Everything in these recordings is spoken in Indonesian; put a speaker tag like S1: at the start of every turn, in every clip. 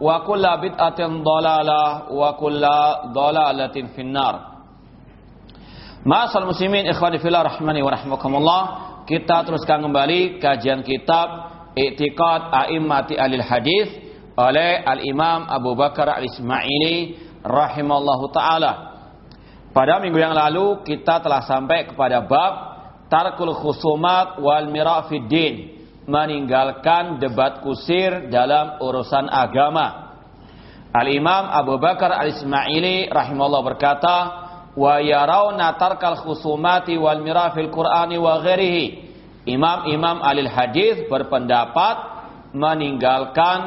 S1: wa kulla bid'atin dalalah wa kulla dalalatin finnar. Ma'asal muslimin ikhwani fillah rahmani wa rahmakumullah. Kita teruskan kembali kajian kitab I'tiqad A'immati Alil Hadis oleh Al-Imam Abu Bakar Al-Ismaili rahimallahu taala. Pada minggu yang lalu kita telah sampai kepada bab tarkul khusumat wal mira' fid din meninggalkan debat kusir dalam urusan agama. Al-Imam Abu Bakar Al-Ismaili rahimahullah berkata, "Wa yarawna tarkal khusumati wal mirafil Qur'ani wa ghairihi." Imam-imam alil hadis berpendapat meninggalkan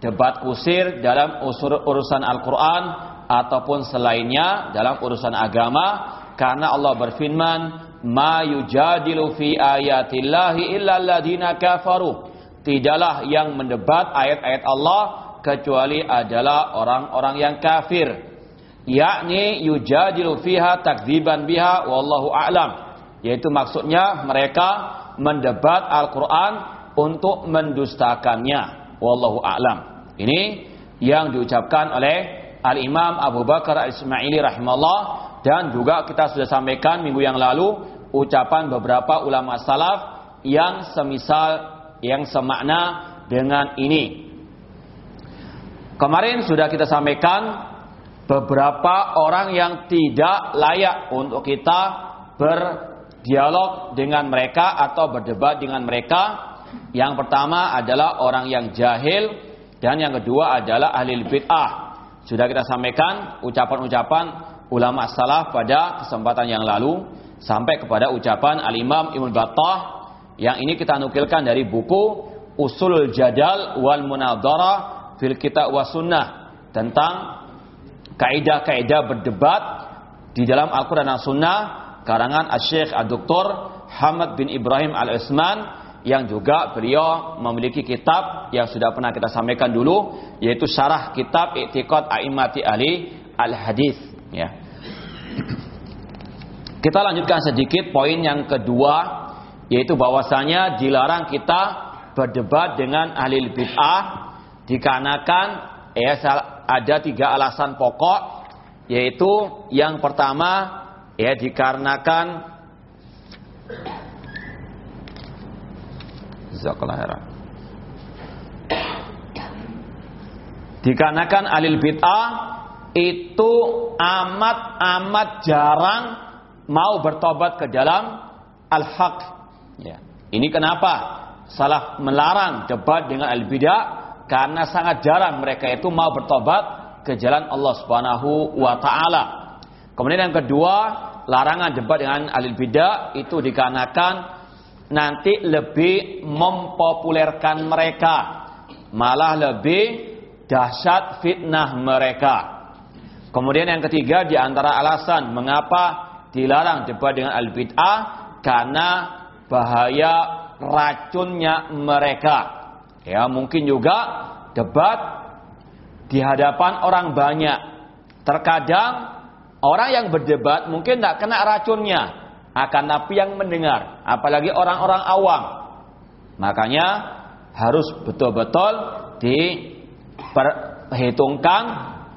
S1: debat kusir dalam urusan Al-Qur'an ataupun selainnya dalam urusan agama karena Allah berfirman ma yujadilu fi ayatillahi illa alladhina kafaru. Tidaklah yang mendebat ayat-ayat Allah kecuali adalah orang-orang yang kafir. Yakni yujadilu fiha takdziban biha wallahu a'lam. Yaitu maksudnya mereka mendebat Al-Qur'an untuk mendustakannya. Wallahu a'lam. Ini yang diucapkan oleh Al-Imam Abu Bakar Al-Ismaili rahimahullah dan juga kita sudah sampaikan minggu yang lalu ucapan beberapa ulama salaf yang semisal yang semakna dengan ini. Kemarin sudah kita sampaikan beberapa orang yang tidak layak untuk kita berdialog dengan mereka atau berdebat dengan mereka. Yang pertama adalah orang yang jahil dan yang kedua adalah ahli bid'ah. Sudah kita sampaikan ucapan-ucapan ulama salaf pada kesempatan yang lalu sampai kepada ucapan Al-Imam Ibnu Battah yang ini kita nukilkan dari buku Usul Jadal wal Munadhara fil Kitab wa Sunnah tentang kaidah-kaidah berdebat di dalam Al-Qur'an dan Sunnah karangan Asy-Syaikh Ad-Doktor Hamad bin Ibrahim Al-Utsman yang juga beliau memiliki kitab yang sudah pernah kita sampaikan dulu yaitu syarah kitab I'tiqad A'immati Ali Al-Hadis ya. Kita lanjutkan sedikit poin yang kedua yaitu bahwasanya dilarang kita berdebat dengan ahli bid'ah dikarenakan ya ada tiga alasan pokok yaitu yang pertama ya dikarenakan dikarenakan ahli bid'ah itu amat-amat jarang mau bertobat ke dalam al-haq. Ya. Ini kenapa? Salah melarang debat dengan al-bidah karena sangat jarang mereka itu mau bertobat ke jalan Allah Subhanahu wa taala. Kemudian yang kedua, larangan debat dengan al-bidah itu dikarenakan nanti lebih mempopulerkan mereka, malah lebih dahsyat fitnah mereka. Kemudian yang ketiga di antara alasan mengapa dilarang debat dengan al-bid'ah karena bahaya racunnya mereka. Ya, mungkin juga debat di hadapan orang banyak. Terkadang orang yang berdebat mungkin tidak kena racunnya, akan tapi yang mendengar, apalagi orang-orang awam. Makanya harus betul-betul diperhitungkan,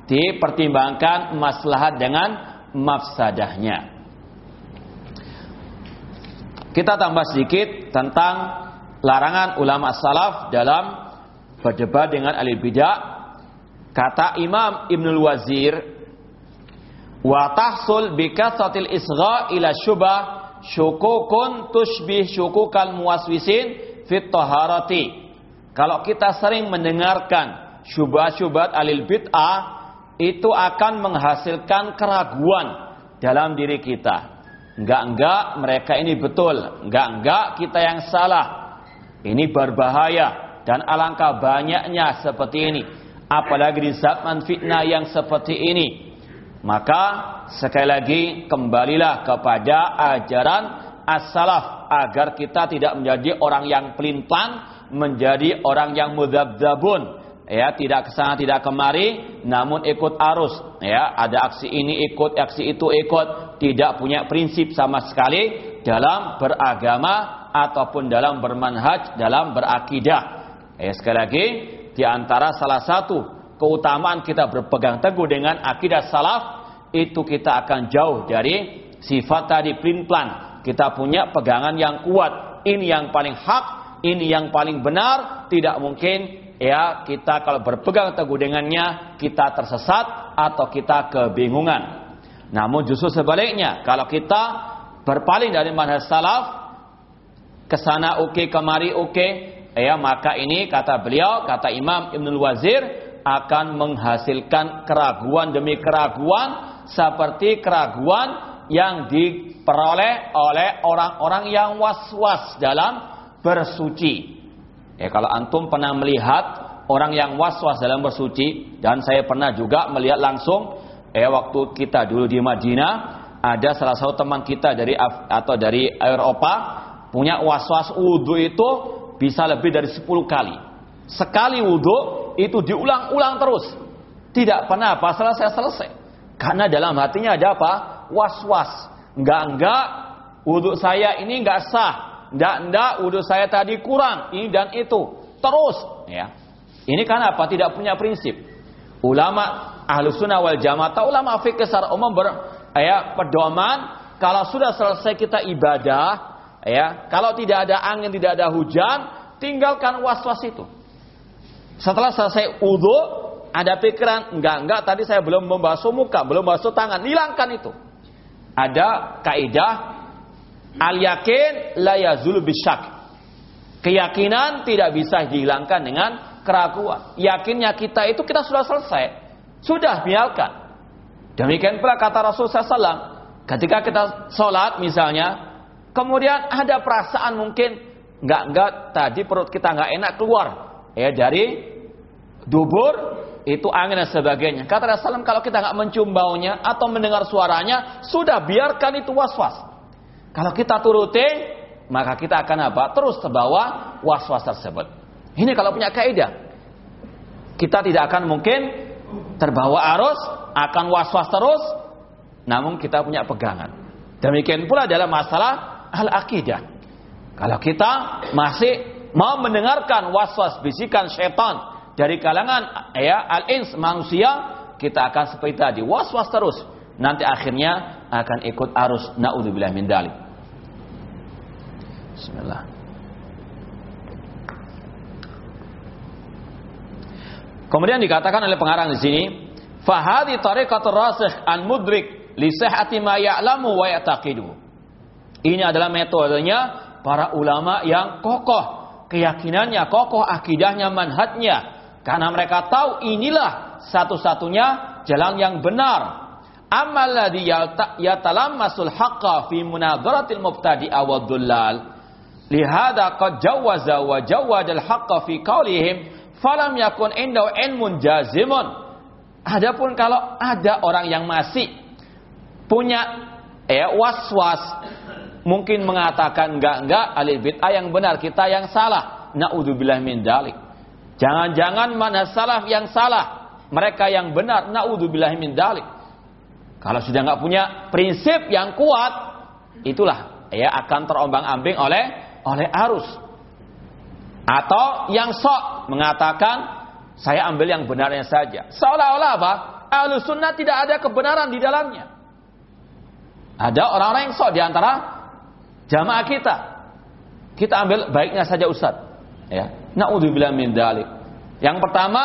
S1: dipertimbangkan maslahat dengan mafsadahnya. Kita tambah sedikit tentang larangan ulama salaf dalam berdebat dengan ahli bidah. Kata Imam Ibnul Wazir, wa tahsul bi kasatil isgha ila syubah syukukun tushbih syukukal muwaswisin fit taharati. Kalau kita sering mendengarkan syubhat-syubhat alil bid'ah itu akan menghasilkan keraguan dalam diri kita. Enggak-enggak mereka ini betul. Enggak-enggak kita yang salah. Ini berbahaya. Dan alangkah banyaknya seperti ini. Apalagi di zaman fitnah yang seperti ini. Maka sekali lagi kembalilah kepada ajaran as-salaf. Agar kita tidak menjadi orang yang pelintang. Menjadi orang yang mudabdabun ya tidak ke sana tidak kemari namun ikut arus ya ada aksi ini ikut aksi itu ikut tidak punya prinsip sama sekali dalam beragama ataupun dalam bermanhaj, dalam berakidah. Eh, sekali lagi, di antara salah satu keutamaan kita berpegang teguh dengan akidah salaf, itu kita akan jauh dari sifat tadi plan Kita punya pegangan yang kuat. Ini yang paling hak, ini yang paling benar, tidak mungkin ya kita kalau berpegang teguh dengannya kita tersesat atau kita kebingungan. Namun justru sebaliknya, kalau kita berpaling dari manhaj salaf, ke sana oke, okay, kemari oke, okay, ya maka ini kata beliau, kata Imam Ibnul Wazir akan menghasilkan keraguan demi keraguan seperti keraguan yang diperoleh oleh orang-orang yang was-was dalam bersuci. Ya kalau antum pernah melihat orang yang was-was dalam bersuci dan saya pernah juga melihat langsung eh waktu kita dulu di Madinah ada salah satu teman kita dari atau dari Eropa punya was-was wudhu itu bisa lebih dari 10 kali. Sekali wudhu itu diulang-ulang terus. Tidak pernah apa selesai-selesai. Karena dalam hatinya ada apa? Was-was. Enggak-enggak wudhu saya ini enggak sah. Enggak-enggak wudhu saya tadi kurang. Ini dan itu. Terus. ya Ini kan apa? Tidak punya prinsip. Ulama ahlu sunnah wal jamaah ulama fikih secara umum ber, ya, pedoman kalau sudah selesai kita ibadah ya kalau tidak ada angin tidak ada hujan tinggalkan was-was itu setelah selesai wudhu ada pikiran enggak enggak tadi saya belum membasuh muka belum membasuh tangan hilangkan itu ada kaidah al yakin la yazulu bisyak keyakinan tidak bisa dihilangkan dengan keraguan yakinnya kita itu kita sudah selesai sudah biarkan. Demikian pula kata Rasul SAW. Ketika kita sholat misalnya. Kemudian ada perasaan mungkin. Enggak, enggak. Tadi perut kita enggak enak keluar. Ya dari dubur. Itu angin dan sebagainya. Kata Rasul kalau kita enggak mencium baunya. Atau mendengar suaranya. Sudah biarkan itu was-was. Kalau kita turuti. Maka kita akan apa? Terus terbawa was-was tersebut. Ini kalau punya kaidah. Kita tidak akan mungkin terbawa arus, akan was-was terus, namun kita punya pegangan. Demikian pula dalam masalah al-aqidah. Kalau kita masih mau mendengarkan was-was bisikan setan dari kalangan ya al-ins manusia, kita akan seperti tadi was-was terus. Nanti akhirnya akan ikut arus naudzubillah min dalik. Bismillah. Kemudian dikatakan oleh pengarang di sini, fahadi tariqatur rasikh an mudrik li sihhati ma ya'lamu wa yataqidu. Ini adalah metodenya para ulama yang kokoh, keyakinannya kokoh, akidahnya, manhajnya. Karena mereka tahu inilah satu-satunya jalan yang benar. Amal ladzi yatalammasul haqqa fi munadharatil mubtadi'a wa dhullal. Lihada qad jawaza wa jawadal haqqa fi qawlihim falam yakun indau ilmun jazimun. Adapun kalau ada orang yang masih punya eh was-was mungkin mengatakan enggak-enggak alif bid'ah yang benar, kita yang salah. Naudzubillah min dalik. Jangan-jangan mana salaf yang salah, mereka yang benar. Naudzubillah min dalik. Kalau sudah enggak punya prinsip yang kuat, itulah ya akan terombang-ambing oleh oleh arus. Atau yang sok mengatakan saya ambil yang benarnya saja. Seolah-olah apa? Ahlus sunnah tidak ada kebenaran di dalamnya. Ada orang-orang yang sok di antara jamaah kita. Kita ambil baiknya saja Ustaz. Ya. Na'udzubillah min dalik. Yang pertama,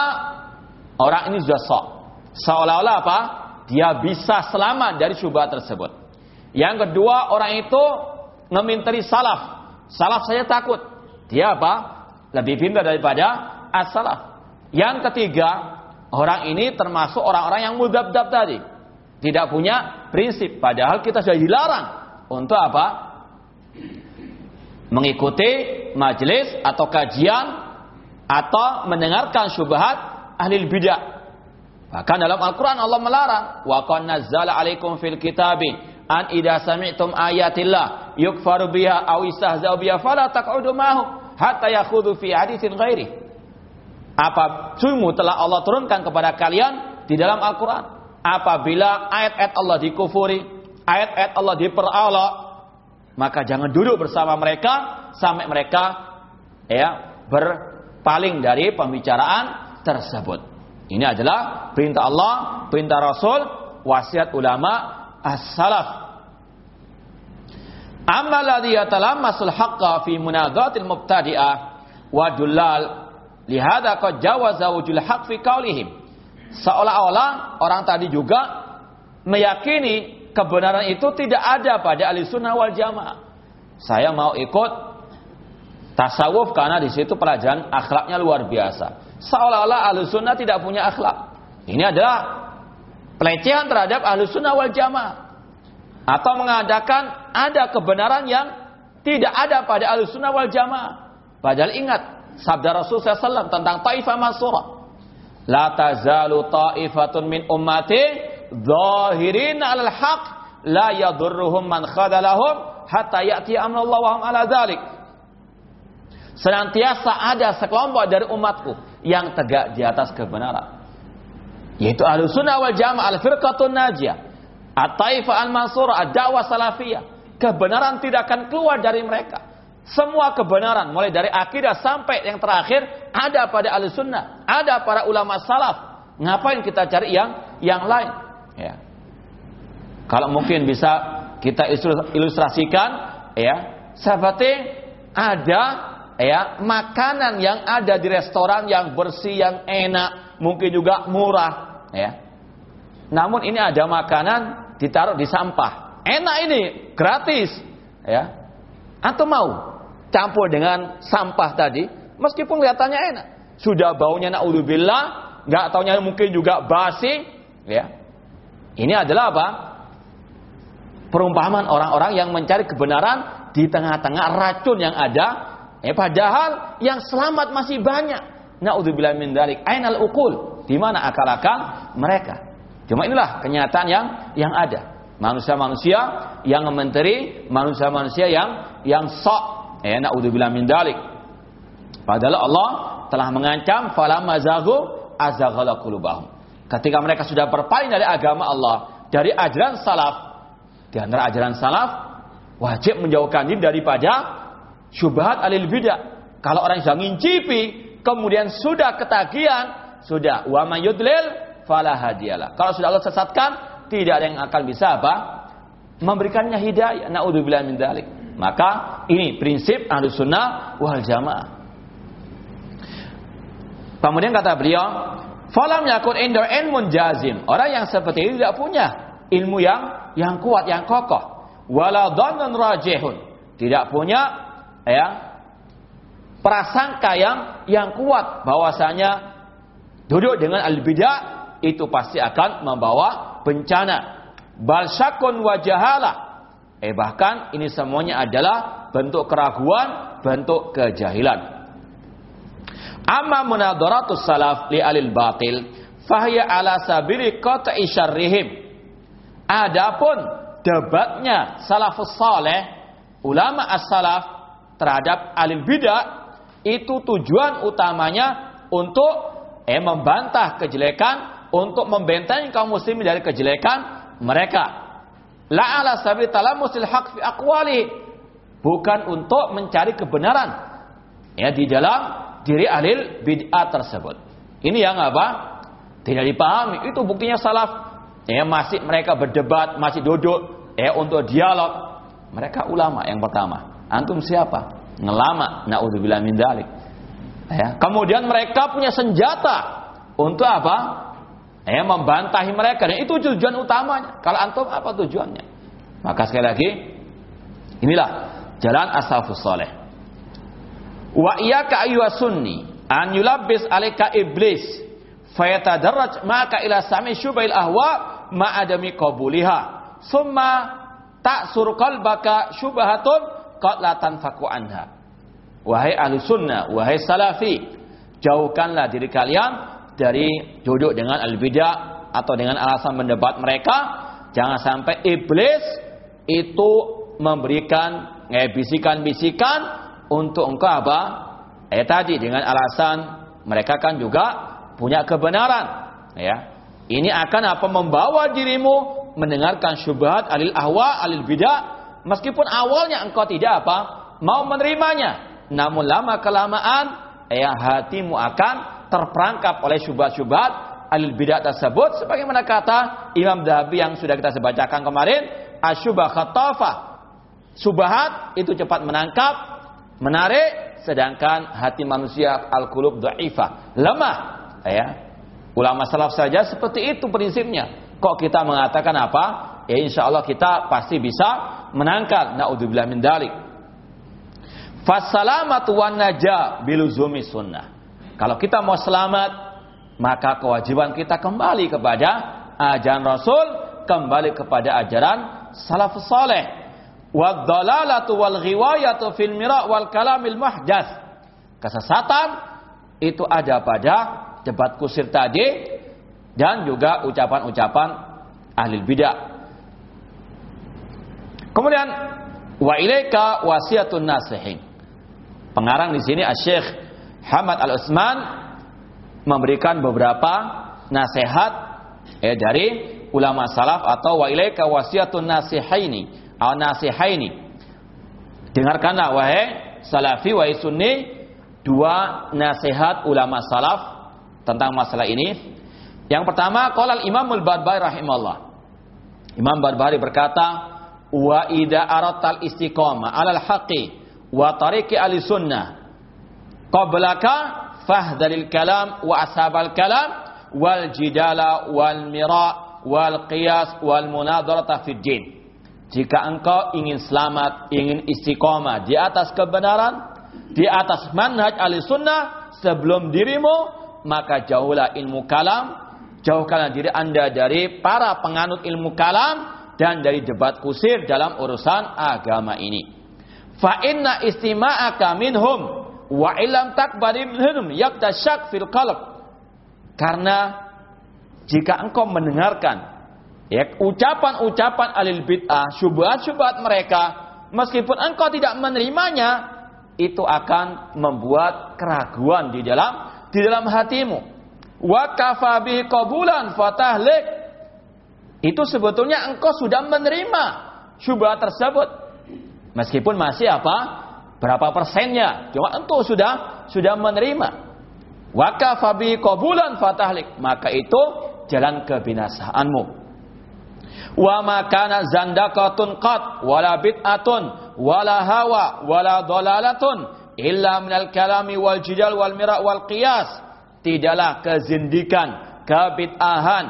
S1: orang ini sudah sok. Seolah-olah apa? Dia bisa selamat dari syubhat tersebut. Yang kedua, orang itu ngeminteri salaf. Salaf saya takut. Dia apa? Lebih pintar daripada as-salaf. Yang ketiga, orang ini termasuk orang-orang yang mudab-dab tadi. Tidak punya prinsip. Padahal kita sudah dilarang. Untuk apa? Mengikuti majelis atau kajian atau mendengarkan syubhat ahli bidah. Bahkan dalam Al-Quran Allah melarang. Wa qad nazzala alaikum fil kitabi an idza sami'tum ayatillah yukfaru biha aw istahza'u biha fala taq'udu ma'hum hatta yakhudhu fi haditsin ghairi. Apa sungguh telah Allah turunkan kepada kalian di dalam Al-Quran. Apabila ayat-ayat Allah dikufuri, ayat-ayat Allah diperolok, maka jangan duduk bersama mereka sampai mereka ya berpaling dari pembicaraan tersebut. Ini adalah perintah Allah, perintah Rasul, wasiat ulama as-salaf. Amma ladhi yatalammasul haqqa fi munadatil mubtadi'ah wa dullal lihada qad jawaza wujul haqq fi qaulihim. Seolah-olah orang tadi juga meyakini kebenaran itu tidak ada pada ahli sunnah wal jamaah. Saya mau ikut tasawuf karena di situ pelajaran akhlaknya luar biasa seolah-olah ahlu sunnah tidak punya akhlak. Ini adalah pelecehan terhadap ahlu sunnah wal jamaah. Atau mengadakan ada kebenaran yang tidak ada pada ahlu sunnah wal jamaah. Padahal ingat sabda Rasul SAW tentang ta'ifah masurah. La tazalu ta'ifatun min ummati zahirin al haq la yadurruhum man khadalahum hatta ya'ti amrullah wa hum ala dhalik. Senantiasa ada sekelompok dari umatku yang tegak di atas kebenaran. Yaitu ahlu sunnah wal jamaah al-firqatun najiyah. At-taifah al-mansurah, ad-da'wah salafiyah. Kebenaran tidak akan keluar dari mereka. Semua kebenaran, mulai dari akidah sampai yang terakhir, ada pada ahlu sunnah. Ada para ulama salaf. Ngapain kita cari yang yang lain? Ya. Kalau mungkin bisa kita ilustrasikan, ya, seperti ada ya makanan yang ada di restoran yang bersih yang enak mungkin juga murah ya namun ini ada makanan ditaruh di sampah enak ini gratis ya atau mau campur dengan sampah tadi meskipun kelihatannya enak sudah baunya naudzubillah nggak taunya mungkin juga basi ya ini adalah apa perumpamaan orang-orang yang mencari kebenaran di tengah-tengah racun yang ada Eh padahal yang selamat masih banyak. Nauzubillah min dzalik. Ainal uqul? Di mana akal-akal mereka? Cuma inilah kenyataan yang yang ada. Manusia-manusia yang menteri, manusia-manusia yang yang sok. Eh naudzubillah min dzalik. Padahal Allah telah mengancam falamma zaghu qulubahum. Ketika mereka sudah berpaling dari agama Allah, dari ajaran salaf, di antara ajaran salaf wajib menjauhkan diri daripada syubhat alil bidah. Kalau orang sudah ngincipi, kemudian sudah ketagihan, sudah wa mayudlil fala hadiyalah. Kalau sudah Allah sesatkan, tidak ada yang akan bisa apa? Memberikannya hidayah. Naudzubillah min dzalik. Maka ini prinsip Ahlus Sunnah wal Jamaah. Kemudian kata beliau, "Falam yakun indar ilmun jazim." Orang yang seperti ini tidak punya ilmu yang yang kuat, yang kokoh. Wala dhannun rajihun. Tidak punya ya prasangka yang yang kuat bahwasanya duduk dengan al bidah itu pasti akan membawa bencana bal syakun wajahala eh bahkan ini semuanya adalah bentuk keraguan bentuk kejahilan. Amma munadaratus salaf li alil batil fahya ala sabili qata'i syarrihim. Adapun debatnya salafus saleh ulama as-salaf terhadap alil bidah itu tujuan utamanya untuk eh membantah kejelekan, untuk membentengi kaum muslimin dari kejelekan mereka. La ala sabi talamusil haq fi aqwali. Bukan untuk mencari kebenaran ya di dalam diri alil bid'ah tersebut. Ini yang apa? Tidak dipahami. Itu buktinya salaf. Ya masih mereka berdebat, masih duduk ya untuk dialog. Mereka ulama yang pertama. Antum siapa? Ngelama. Nauzubillah min dzalik. Ya. Kemudian mereka punya senjata untuk apa? Ya, membantahi mereka dan itu tujuan utamanya. Kalau antum apa tujuannya? Maka sekali lagi inilah jalan asafus soleh. Wa iyyaka ayyuha sunni an yulabbis alayka iblis fayatadarraj maka ila sami syubail ahwa ma adami qabuliha summa ta'sur qalbaka syubhatun qad la tanfaku anha. Wahai ahli sunnah, wahai salafi, jauhkanlah diri kalian dari duduk dengan al-bidah atau dengan alasan mendebat mereka, jangan sampai iblis itu memberikan eh, bisikan-bisikan untuk engkau apa? Eh tadi dengan alasan mereka kan juga punya kebenaran, ya. Ini akan apa membawa dirimu mendengarkan syubhat alil ahwa alil bidah meskipun awalnya engkau tidak apa mau menerimanya namun lama kelamaan ya hatimu akan terperangkap oleh syubhat-syubhat alil bidah tersebut. Sebagaimana kata Imam Dhabi yang sudah kita sebacakan kemarin asyubah khatafa subhat itu cepat menangkap menarik sedangkan hati manusia al-qulub dhaifah lemah. Ya. Ulama salaf saja seperti itu prinsipnya. Kok kita mengatakan apa? Ya insya Allah kita pasti bisa menangkal naudzubillah min dalik. Fasalamatu wan najah biluzumi sunnah kalau kita mau selamat, maka kewajiban kita kembali kepada ajaran Rasul, kembali kepada ajaran salafus saleh. Waddalalatu wal ghiwayatu fil mira' wal kalamil muhdas. Kesesatan itu ada pada debat kusir tadi dan juga ucapan-ucapan ahli bidah. Kemudian wa ilaika wasiatun nasihin. Pengarang di sini Asy-Syaikh Hamad Al Utsman memberikan beberapa nasihat eh, dari ulama salaf atau wa ilaika wasiatun nasihaini al nasihaini. Dengarkanlah wahai salafi wahai sunni dua nasihat ulama salaf tentang masalah ini. Yang pertama, qala Imam Al-Barbari rahimahullah. Imam Barbari berkata, "Wa idza aratal istiqamah 'alal haqqi wa tariqi ahli sunnah qablaka fahdalil kalam wa ashabal kalam wal jidala wal mira wal qiyas wal munadharata fid din. Jika engkau ingin selamat ingin istiqomah di atas kebenaran di atas manhaj ahli sunnah sebelum dirimu maka jauhlah ilmu kalam jauhkanlah diri anda dari para penganut ilmu kalam dan dari debat kusir dalam urusan agama ini. Fa inna istima'aka minhum wa ilam takbarim minhum fil qalb. Karena jika engkau mendengarkan ya ucapan-ucapan alil bid'ah syubhat-syubhat mereka meskipun engkau tidak menerimanya itu akan membuat keraguan di dalam di dalam hatimu. Wa kafabi qabulan fatahlik. Itu sebetulnya engkau sudah menerima syubhat tersebut. Meskipun masih apa berapa persennya. Cuma engkau sudah sudah menerima. Waka fabi qabulan fatahlik. Maka itu jalan kebinasaanmu. Wa makana zandaqatun qat wala bid'atun wala hawa wala dalalatun illa minal kalami wal jidal wal mira wal qiyas. Tidaklah kezindikan, kebid'ahan,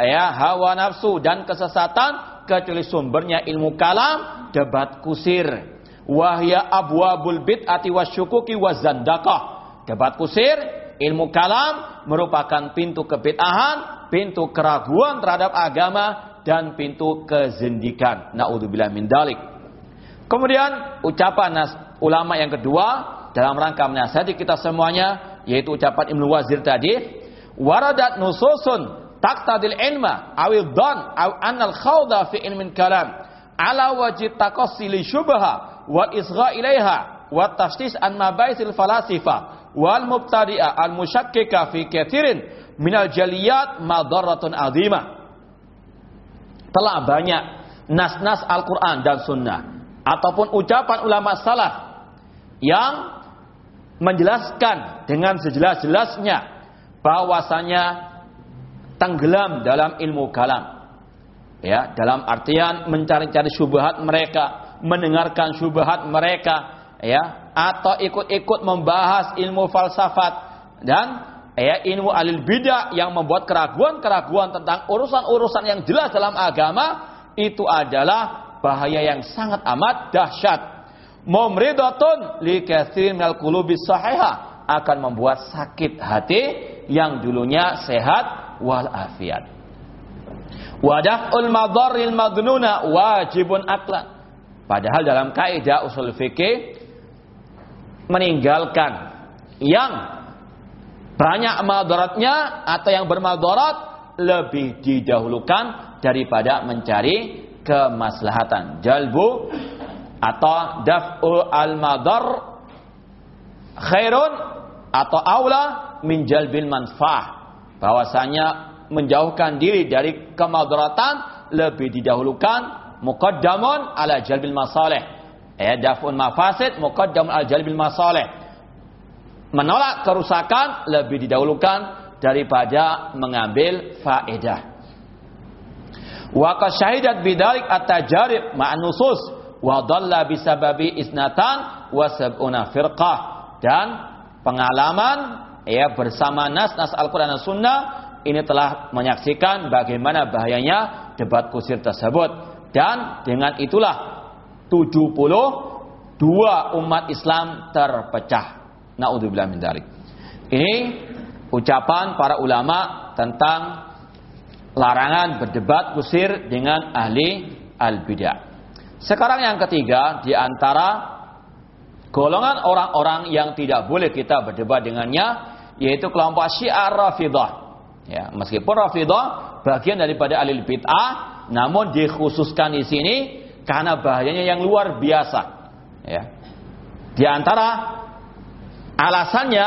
S1: ya hawa nafsu dan kesesatan kecuali sumbernya ilmu kalam, debat kusir wahya abwabul bid'ati wasyukuki wazandaqah. Debat kusir, ilmu kalam merupakan pintu kebid'ahan, pintu keraguan terhadap agama dan pintu kezindikan. Nauzubillah min dalik. Kemudian ucapan ulama yang kedua dalam rangka menasihati kita semuanya yaitu ucapan Ibnu Wazir tadi, waradat nususun taqtadil ilma awil dan aw anal khawda fi ilmin kalam ala wajib taqassili syubha wal isgha ilaiha wa tafsis an mabaisil falasifa wal mubtadi'a al musyakkika fi kathirin minal jaliyat madaratun azimah telah banyak nas-nas Al-Quran dan Sunnah ataupun ucapan ulama salaf yang menjelaskan dengan sejelas-jelasnya bahwasanya tenggelam dalam ilmu kalam. Ya, dalam artian mencari-cari syubhat mereka, mendengarkan syubhat mereka, ya, atau ikut-ikut membahas ilmu falsafat dan ya ilmu alil bidah yang membuat keraguan-keraguan tentang urusan-urusan yang jelas dalam agama itu adalah bahaya yang sangat amat dahsyat. Mumridatun li katsirin minal qulubi sahihah akan membuat sakit hati yang dulunya sehat wal afiat. Wadaf'ul madarril madnuna wajibun aklan. Padahal dalam kaidah usul fikih meninggalkan yang banyak madaratnya atau yang bermadarat lebih didahulukan daripada mencari kemaslahatan. Jalbu atau daf'u al-madar khairun atau aula min jalbil manfaah. Bahwasanya menjauhkan diri dari kemadaratan lebih didahulukan muqaddamun ala jalbil masalih. Ya, daf'un mafasid muqaddamun ala jalbil masalih. Menolak kerusakan lebih didahulukan daripada mengambil faedah. Wa kasyahidat bidalik at-tajarib ma'an nusus wa dhalla bisababi isnatan wa sab'una firqah dan pengalaman ya bersama nas-nas Al-Qur'an dan Sunnah ini telah menyaksikan bagaimana bahayanya debat kusir tersebut dan dengan itulah 72 umat Islam terpecah. Naudzubillah min dzalik. Ini ucapan para ulama tentang larangan berdebat kusir dengan ahli al-bidah. Sekarang yang ketiga di antara golongan orang-orang yang tidak boleh kita berdebat dengannya yaitu kelompok Syiah Rafidah. Ya, meskipun Rafidah bagian daripada alil bid'ah, namun dikhususkan di sini karena bahayanya yang luar biasa. Ya. Di antara alasannya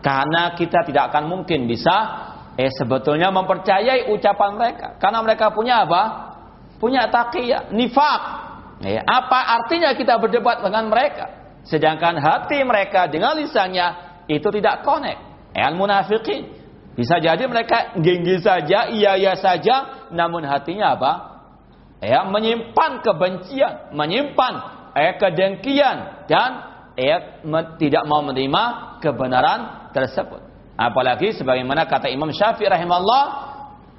S1: karena kita tidak akan mungkin bisa eh sebetulnya mempercayai ucapan mereka karena mereka punya apa? Punya taqiyah, nifak. Ya, apa artinya kita berdebat dengan mereka? Sedangkan hati mereka dengan lisannya itu tidak connect. Al munafiqin bisa jadi mereka genggi saja, iya-iya saja, namun hatinya apa? Ya, menyimpan kebencian, menyimpan eh, kedengkian dan ya, tidak mau menerima kebenaran tersebut. Apalagi sebagaimana kata Imam Syafi'i rahimahullah,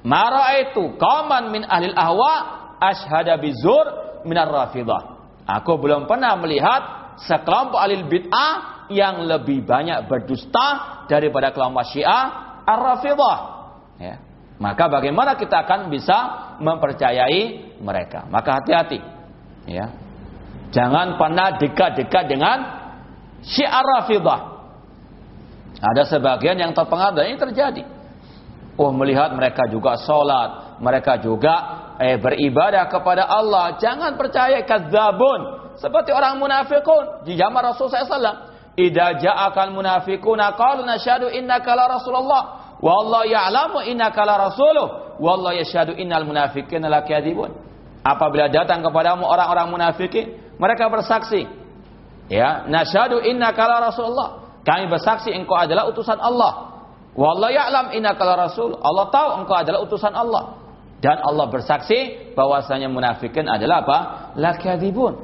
S1: "Mara itu kauman min ahli ahwa ashhada bizur minar rafidah." Aku belum pernah melihat sekelompok ahli bid'ah yang lebih banyak berdusta daripada kelompok Syiah Ar-Rafidah. Ya. Maka bagaimana kita akan bisa mempercayai mereka? Maka hati-hati. Ya. Jangan pernah dekat-dekat dengan syiar Rafidah. Ada sebagian yang terpengaruh dan ini terjadi. Oh melihat mereka juga sholat, mereka juga eh, beribadah kepada Allah. Jangan percaya kadzabun seperti orang munafikun di zaman Rasul SAW. Idza ja'akal munafiquna qalu nashhadu innaka la rasulullah wallahu ya'lamu innaka la rasuluh wallahu yashhadu innal munafiqina lakadzibun. Apabila datang kepadamu orang-orang munafikin, mereka bersaksi, ya, nashhadu innaka la rasulullah. Kami bersaksi engkau adalah utusan Allah. Wallahu ya'lam innaka la rasul. Allah tahu engkau adalah utusan Allah. Dan Allah bersaksi bahwasanya munafikin adalah apa? Lakadzibun.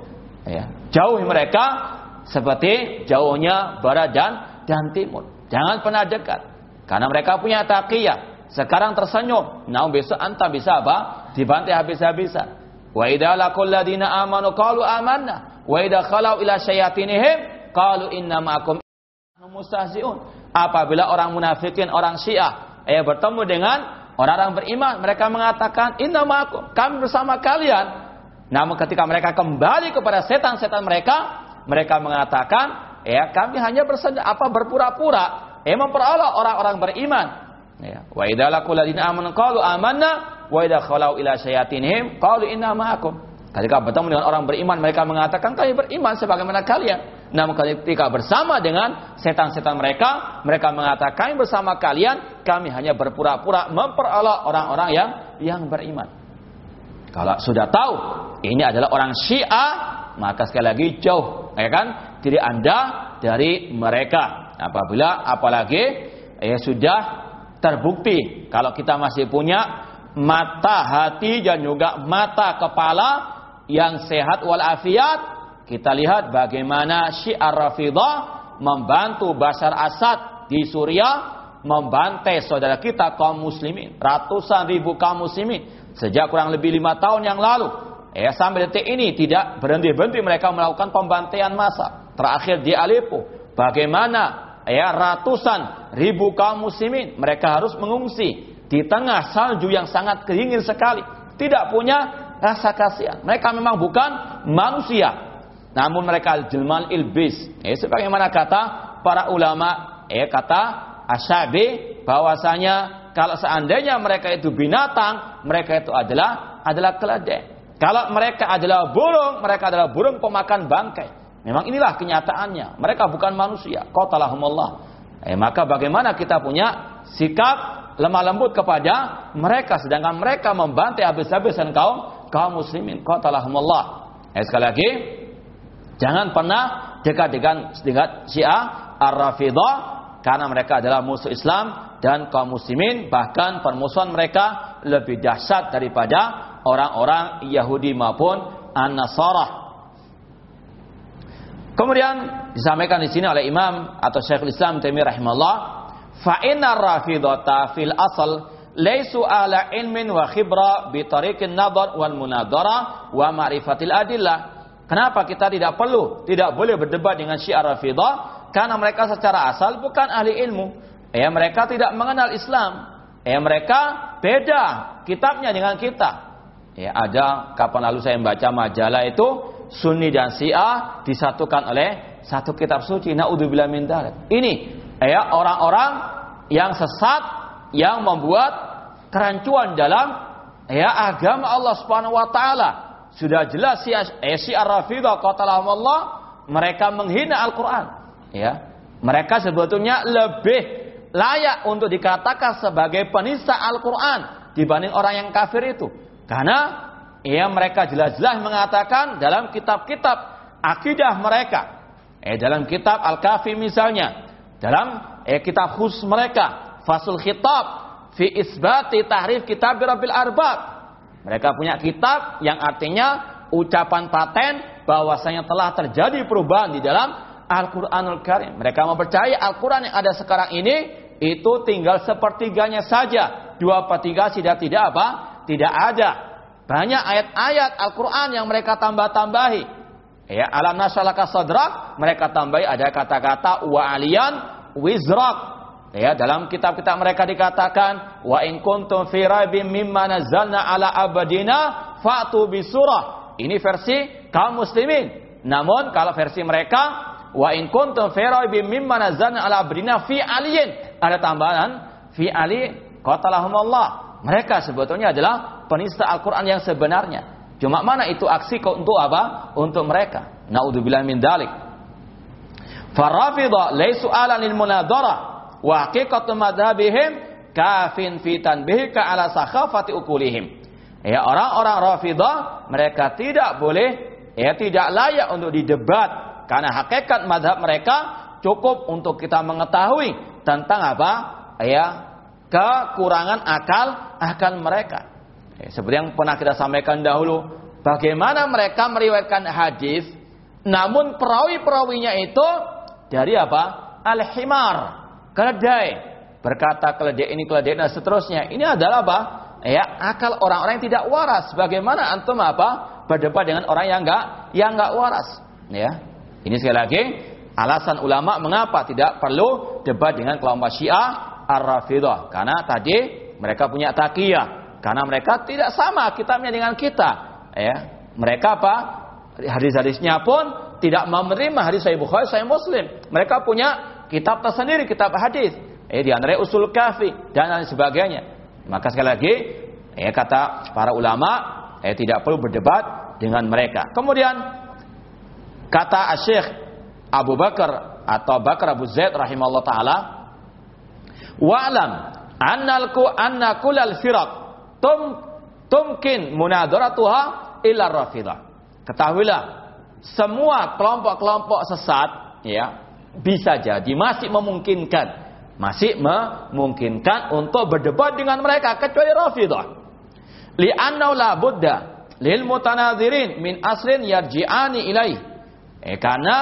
S1: Ya. Jauhi mereka seperti jauhnya barat dan dan timur. Jangan pernah dekat. Karena mereka punya taqiyah. Sekarang tersenyum. Nah besok anta bisa apa? Dibantai habis-habisan. Wa idza laqul ladina amanu qalu amanna. Wa idza khalau ila syayatinihim qalu inna ma'akum mustahzi'un. Apabila orang munafikin, orang Syiah, eh bertemu dengan orang-orang beriman, mereka mengatakan inna ma'akum, kami bersama kalian. Namun ketika mereka kembali kepada setan-setan mereka, mereka mengatakan, ya kami hanya bersenda, apa berpura-pura, ya memperolok orang-orang beriman. Ya, wa idza laqul ladina amanu qalu amanna wa idza khalau ila syayatinihim qalu inna ma'akum. Ketika bertemu dengan orang beriman, mereka mengatakan kami beriman sebagaimana kalian. Namun ketika bersama dengan setan-setan mereka, mereka mengatakan kami bersama kalian, kami hanya berpura-pura memperolok orang-orang yang yang beriman. Kalau sudah tahu ini adalah orang Syiah, maka sekali lagi jauh, ya kan? Diri Anda dari mereka. Apabila apalagi ya sudah terbukti kalau kita masih punya mata hati dan juga mata kepala yang sehat walafiat, kita lihat bagaimana Syiar Rafidah membantu Basar Asad di Suriah membantai saudara kita kaum muslimin, ratusan ribu kaum muslimin sejak kurang lebih lima tahun yang lalu. Ya sampai detik ini tidak berhenti-berhenti mereka melakukan pembantaian massa. Terakhir di Aleppo, bagaimana ya ratusan ribu kaum muslimin mereka harus mengungsi di tengah salju yang sangat keringin sekali, tidak punya rasa kasihan. Mereka memang bukan manusia, namun mereka jelman ilbis. Ya, sebagaimana kata para ulama, ya kata Asyabi bahwasanya kalau seandainya mereka itu binatang, mereka itu adalah adalah keledai. Kalau mereka adalah burung, mereka adalah burung pemakan bangkai. Memang inilah kenyataannya. Mereka bukan manusia. Qatalahumullah. Eh, maka bagaimana kita punya sikap lemah lembut kepada mereka sedangkan mereka membantai habis-habisan kaum kaum muslimin. Qatalahumullah. Eh, sekali lagi, jangan pernah dekat dengan dengan Syiah Ar-Rafidah karena mereka adalah musuh Islam dan kaum muslimin bahkan permusuhan mereka lebih dahsyat daripada orang-orang Yahudi maupun An-Nasarah. Kemudian disampaikan di sini oleh Imam atau Syekhul Islam Taimiyah rahimahullah, fa inna rafidata fil asal laisu ala ilmin wa khibra bi tariqin nadar wal munadara wa ma'rifatil adillah. Kenapa kita tidak perlu, tidak boleh berdebat dengan Syiah Rafidah? Karena mereka secara asal bukan ahli ilmu, Ya mereka tidak mengenal Islam. Ya mereka beda kitabnya dengan kita. Ya ada kapan lalu saya membaca majalah itu Sunni dan Syiah disatukan oleh satu kitab suci. Naudzubillah min Ini ya orang-orang yang sesat yang membuat kerancuan dalam ya agama Allah Subhanahu wa taala. Sudah jelas Syiah eh, Syiah Rafidah qatalahumullah mereka menghina Al-Qur'an. Ya. Mereka sebetulnya lebih layak untuk dikatakan sebagai penista Al-Quran dibanding orang yang kafir itu. Karena ya mereka jelas-jelas mengatakan dalam kitab-kitab akidah mereka. Eh dalam kitab Al-Kafi misalnya, dalam eh kitab khus mereka, Fasul Khitab fi isbati tahrif kitab Rabbil Arbab. Mereka punya kitab yang artinya ucapan paten bahwasanya telah terjadi perubahan di dalam Al-Quranul Karim. Mereka mempercayai Al-Quran yang ada sekarang ini itu tinggal sepertiganya saja. Dua per tiga tidak tidak apa? Tidak ada. Banyak ayat-ayat Al-Quran yang mereka tambah-tambahi. Ya, alam nasalaka sadrak, mereka tambahi ada kata-kata wa alian wizrak. Ya, dalam kitab-kitab mereka dikatakan wa in kuntum fi raibin mimma nazzalna ala abadina fa'tu bisurah. Ini versi kaum muslimin. Namun kalau versi mereka Wa in kuntum fi raibin mimma nazzalna ala abdina fi aliyin. Ada tambahan fi ali qatalahumullah. Mereka sebetulnya adalah penista Al-Qur'an yang sebenarnya. Cuma mana itu aksi untuk apa? Untuk mereka. Naudzubillah min dalik. Farafidha laisu ala lil munadara wa haqiqatu madhhabihim kafin fi tanbihika ala sakhafati ukulihim. Ya orang-orang Rafidah mereka tidak boleh ya tidak layak untuk didebat karena hakikat madhab mereka cukup untuk kita mengetahui tentang apa? Ya, kekurangan akal akan mereka. Ya, seperti yang pernah kita sampaikan dahulu, bagaimana mereka meriwayatkan hadis, namun perawi-perawinya itu dari apa? Al-himar, keledai. Berkata keledai ini, keledai dan seterusnya. Ini adalah apa? Ya, akal orang-orang yang tidak waras. Bagaimana antum apa? Berdebat dengan orang yang enggak yang enggak waras. Ya, ini sekali lagi alasan ulama mengapa tidak perlu debat dengan kelompok Syiah Ar-Rafidah. Karena tadi mereka punya takiyah karena mereka tidak sama kitabnya dengan kita. Ya. Mereka apa? Hadis-hadisnya pun tidak menerima hadis Sahih Bukhari Sahih Muslim. Mereka punya kitab tersendiri kitab hadis. Eh di antara usul kafi dan lain sebagainya. Maka sekali lagi ya kata para ulama eh tidak perlu berdebat dengan mereka. Kemudian Kata Syekh Abu Bakar atau Bakar Abu Zaid rahimahullah taala, "Wa'lam annal ku anna kullal firaq tum tumkin munadaratuha illa rafidah. Ketahuilah, semua kelompok-kelompok sesat ya bisa jadi masih memungkinkan masih memungkinkan untuk berdebat dengan mereka kecuali Rafidah. Li'annahu la budda lil mutanadzirin min aslin yarji'ani ilaih. Eh, karena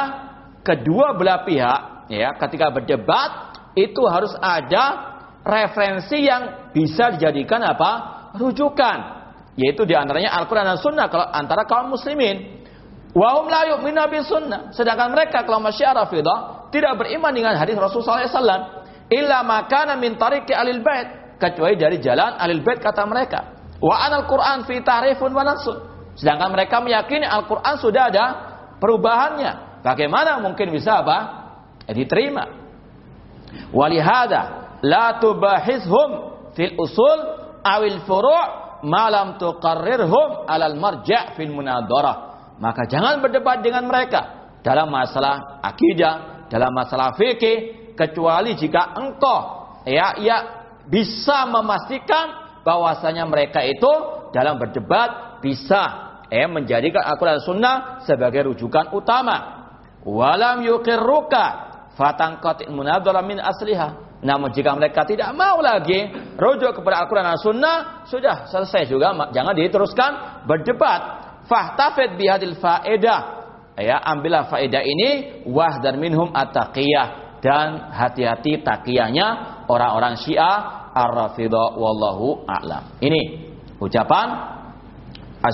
S1: kedua belah pihak ya ketika berdebat itu harus ada referensi yang bisa dijadikan apa? rujukan yaitu di antaranya Al-Quran dan Sunnah kalau antara kaum muslimin. Wahum la yu'minu sunnah. Sedangkan mereka kalau masyiah Rafidah tidak beriman dengan hadis Rasulullah SAW. Illa makana min tariqi alil bait. Kecuali dari jalan alil bait kata mereka. Wa anal Quran fi tahrifun wa nasun. Sedangkan mereka meyakini Al-Quran sudah ada perubahannya. Bagaimana mungkin bisa apa? Ya, diterima. Walihada la tubahishum fil usul awil furu' malam tuqarrirhum alal marja' fil munadarah. Maka jangan berdebat dengan mereka dalam masalah akidah, dalam masalah fikih kecuali jika engkau ya ya bisa memastikan bahwasanya mereka itu dalam berdebat bisa eh menjadikan Al-Qur'an Sunnah sebagai rujukan utama. Walam yuqirruka fatangqatil munadharah min asliha namun jika mereka tidak mau lagi rujuk kepada Al-Quran dan Sunnah, sudah selesai juga. Jangan diteruskan berdebat. Fahtafid bihadil faedah. Ya, ambillah faedah ini wah dan minhum at-taqiyah dan hati-hati takiyahnya orang-orang Syiah ar-Rafidah wallahu a'lam. Ini ucapan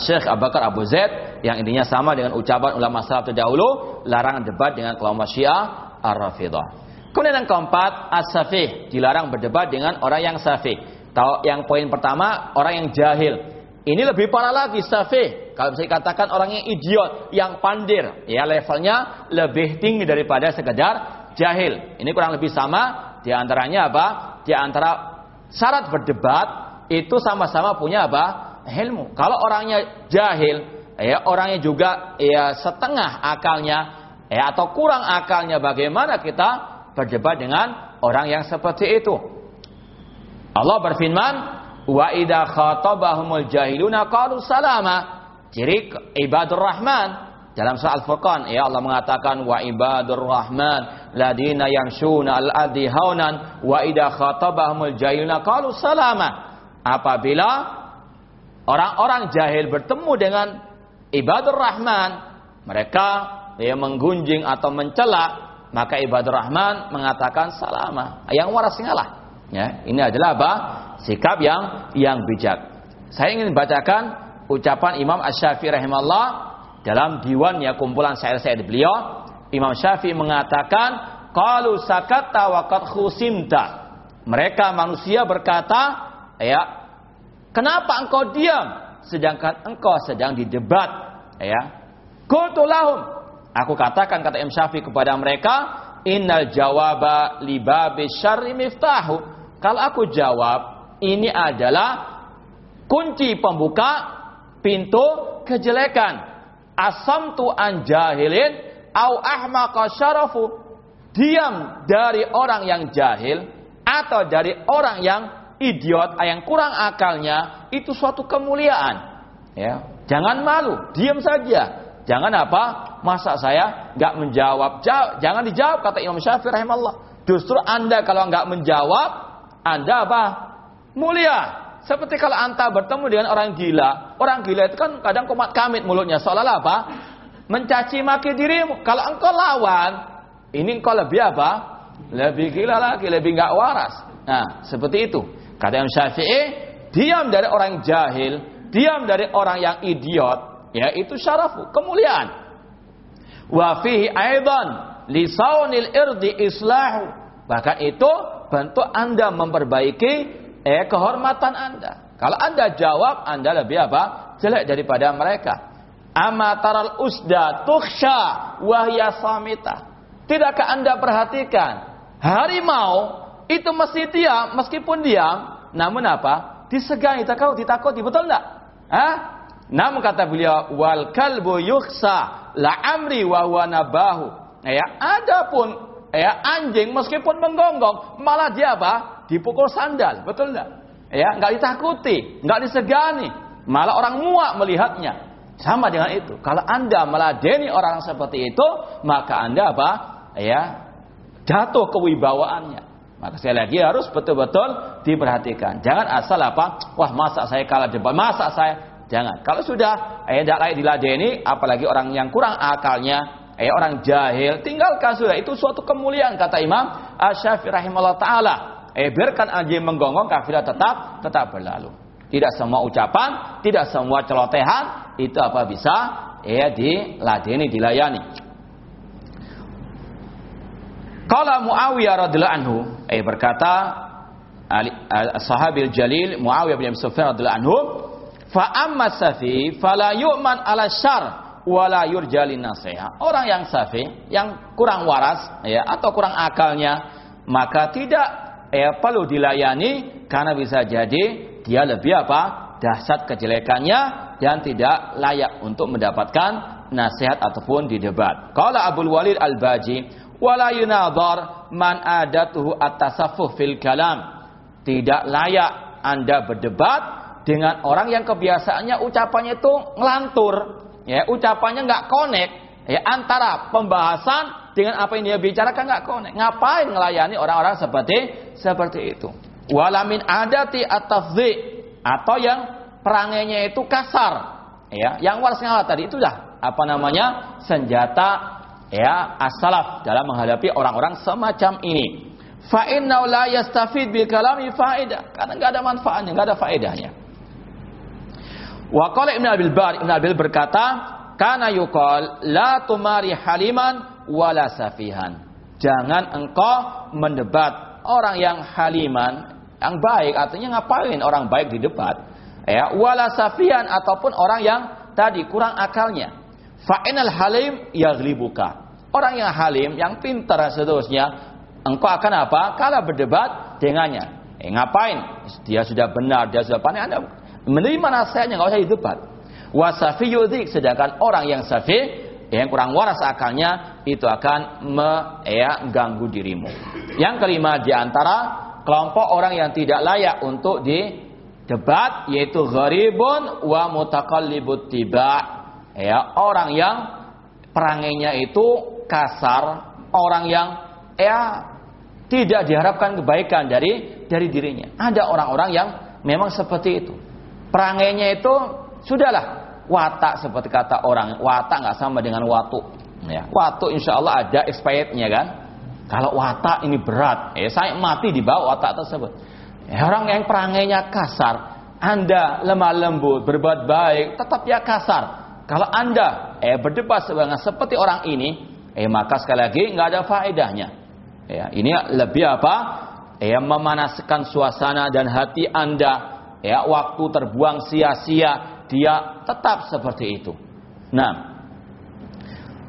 S1: Syekh Abu Bakar Abu Zaid yang intinya sama dengan ucapan ulama salaf terdahulu larangan debat dengan kelompok Syiah ar-Rafidah. Kemudian yang keempat, as-safih. Dilarang berdebat dengan orang yang safih. Tahu yang poin pertama, orang yang jahil. Ini lebih parah lagi safih. Kalau bisa dikatakan orang yang idiot, yang pandir, ya levelnya lebih tinggi daripada sekedar jahil. Ini kurang lebih sama. Di antaranya apa? Di antara syarat berdebat itu sama-sama punya apa? Ilmu. Kalau orangnya jahil, ya orangnya juga ya setengah akalnya, ya atau kurang akalnya, bagaimana kita berdebat dengan orang yang seperti itu. Allah berfirman, "Wa idza khatabahumul jahiluna qalu salama." Ciri ibadur rahman dalam surah Al-Furqan ya Allah mengatakan wa ibadur rahman ladina yamshuna al-ardi haunan wa idza khatabahumul jahiluna qalu salama. Apabila orang-orang jahil bertemu dengan ibadur rahman, mereka ya menggunjing atau mencela maka ibadur rahman mengatakan salama. Yang waras ngalah ya ini adalah apa? Sikap yang yang bijak. Saya ingin bacakan ucapan Imam Asy-Syafi'i rahimahullah dalam diwannya kumpulan syair-syair beliau. Imam Syafi'i mengatakan qalu sakata wa qad khusimta. Mereka manusia berkata ya kenapa engkau diam sedangkan engkau sedang didebat? Ya qultu lahum Aku katakan kata Imam Syafi'i kepada mereka, innal jawaba libabi syarri miftahu. Kalau aku jawab, ini adalah kunci pembuka pintu kejelekan. Asam tu an jahilin au ahmaqa syarafu. Diam dari orang yang jahil atau dari orang yang idiot, yang kurang akalnya, itu suatu kemuliaan. Ya, jangan malu, diam saja. Jangan apa? Masa saya nggak menjawab? Jangan dijawab kata Imam Syafi'i rahimahullah. Justru anda kalau nggak menjawab, anda apa? Mulia. Seperti kalau anda bertemu dengan orang gila. Orang gila itu kan kadang komat kamit mulutnya. Seolah apa? Mencaci maki dirimu. Kalau engkau lawan, ini engkau lebih apa? Lebih gila lagi, lebih nggak waras. Nah, seperti itu. Kata Imam Syafi'i, diam dari orang jahil, diam dari orang yang idiot, ya itu syarafu kemuliaan. Wa fihi aidan lisaunil irdi islahu. Bahkan itu bentuk anda memperbaiki eh kehormatan anda. Kalau anda jawab anda lebih apa? Jelek daripada mereka. Ama taral usda tukhsha wahya samita. Tidakkah anda perhatikan? Harimau itu mesti diam meskipun diam namun apa? Disegani takut ditakuti betul enggak? Hah? Namun kata beliau wal kalbu yuksa la amri wa huwa nabahu. Ya, adapun ya anjing meskipun menggonggong malah dia apa? Dipukul sandal, betul enggak? Ya, enggak ditakuti, enggak disegani. Malah orang muak melihatnya. Sama dengan itu. Kalau Anda meladeni orang seperti itu, maka Anda apa? Ya, jatuh kewibawaannya. Maka sekali lagi harus betul-betul diperhatikan. Jangan asal apa? Wah, masa saya kalah debat? Masa saya Jangan. Kalau sudah eh tidak layak diladeni, apalagi orang yang kurang akalnya, eh orang jahil, tinggalkan sudah. Itu suatu kemuliaan kata Imam Asy-Syafi'i rahimahullah taala. Eh biarkan anjing menggonggong kafilah tetap tetap berlalu. Tidak semua ucapan, tidak semua celotehan itu apa bisa ya diladeni, dilayani. Kalau Muawiyah radhiyallahu anhu eh berkata sahabil jalil Muawiyah bin Sufyan radhiyallahu anhu fa amma safi fala yu'man ala syar wala yurjalin nasiha. Orang yang safi, yang kurang waras ya atau kurang akalnya, maka tidak ya perlu dilayani karena bisa jadi dia lebih apa? dahsyat kejelekannya dan tidak layak untuk mendapatkan nasihat ataupun didebat. Kalau Abu Walid Al-Baji, wala yunadhar man adatuhu at-tasaffuh fil kalam. Tidak layak Anda berdebat dengan orang yang kebiasaannya ucapannya itu ngelantur, ya, ucapannya nggak connect, ya, antara pembahasan dengan apa yang dia bicarakan nggak connect. Ngapain melayani orang-orang seperti seperti itu? Walamin adati at atau yang perangainya itu kasar. Ya yang waras ngalah tadi itu dah apa namanya? Senjata ya asalaf dalam menghadapi orang-orang semacam ini. Fa la bil kalami karena enggak ada manfaatnya enggak ada faedahnya wa qala abil bar ibnu abil berkata kana yuqal la tumari haliman wala safihan jangan engkau mendebat orang yang haliman yang baik artinya ngapain orang baik di debat? Ya, wala safian ataupun orang yang tadi kurang akalnya. Fa'inal halim yaghlibuka. Orang yang halim, yang pintar seterusnya, engkau akan apa? Kalau berdebat dengannya. Eh, ngapain? Dia sudah benar, dia sudah pandai. Anda menerima nasihatnya, nggak usah didebat. Wasafi yudik, sedangkan orang yang safi, yang kurang waras akalnya, itu akan mengganggu ya, dirimu. Yang kelima di antara kelompok orang yang tidak layak untuk didebat yaitu gharibun wa mutakallibut tiba ya orang yang perangainya itu kasar orang yang ya tidak diharapkan kebaikan dari dari dirinya ada orang-orang yang memang seperti itu perangainya itu sudahlah watak seperti kata orang watak nggak sama dengan watu ya watu insya Allah ada expirednya kan kalau watak ini berat, eh saya mati di bawah watak tersebut. Eh, orang yang perangainya kasar, Anda lemah lembut, berbuat baik, tetap ya kasar. Kalau Anda eh berdebat seperti orang ini, eh maka sekali lagi nggak ada faedahnya. Ya, ini lebih apa? Eh memanaskan suasana dan hati Anda. Ya, waktu terbuang sia-sia, dia tetap seperti itu. Nah,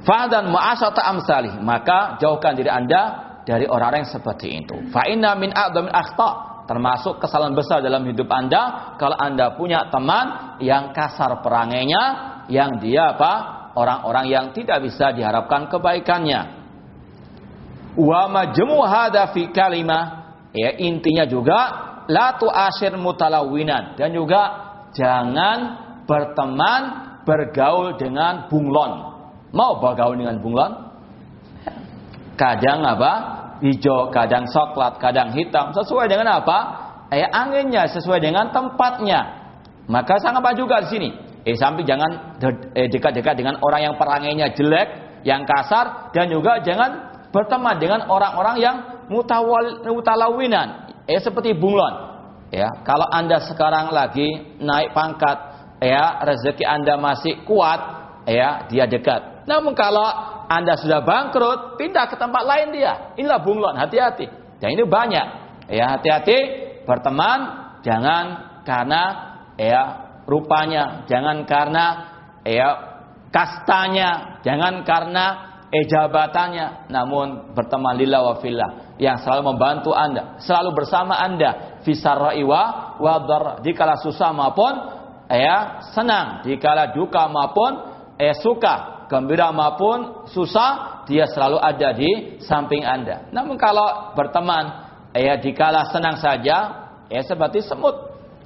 S1: Fadan mu'asata amsalih. Maka jauhkan diri anda dari orang-orang yang seperti itu. Fa'inna min a'damin akhta. Termasuk kesalahan besar dalam hidup anda. Kalau anda punya teman yang kasar perangainya. Yang dia apa? Orang-orang yang tidak bisa diharapkan kebaikannya. Wa majmu hada fi. Ya intinya juga. La tu'ashir mutalawinan. Dan juga jangan berteman bergaul dengan bunglon Mau bergaul dengan bunglon? Kadang apa? Hijau, kadang coklat, kadang hitam. Sesuai dengan apa? Eh anginnya sesuai dengan tempatnya. Maka sangat apa juga di sini. Eh sampai jangan eh, dekat-dekat dengan orang yang perangainya jelek, yang kasar, dan juga jangan berteman dengan orang-orang yang mutawal, mutalawinan. Eh seperti bunglon. Ya, kalau anda sekarang lagi naik pangkat, ya rezeki anda masih kuat, ya dia dekat. Namun kalau Anda sudah bangkrut, pindah ke tempat lain dia. Inilah bunglon, hati-hati. Dan ini banyak. Ya, hati-hati berteman jangan karena ya rupanya, jangan karena ya kastanya, jangan karena eh jabatannya, namun berteman lillah wa fillah yang selalu membantu Anda, selalu bersama Anda fisarra'i wa dikala susah maupun ya senang, dikala duka maupun eh suka gembira maupun susah, dia selalu ada di samping Anda. Namun kalau berteman, ya dikala senang saja, ya seperti semut.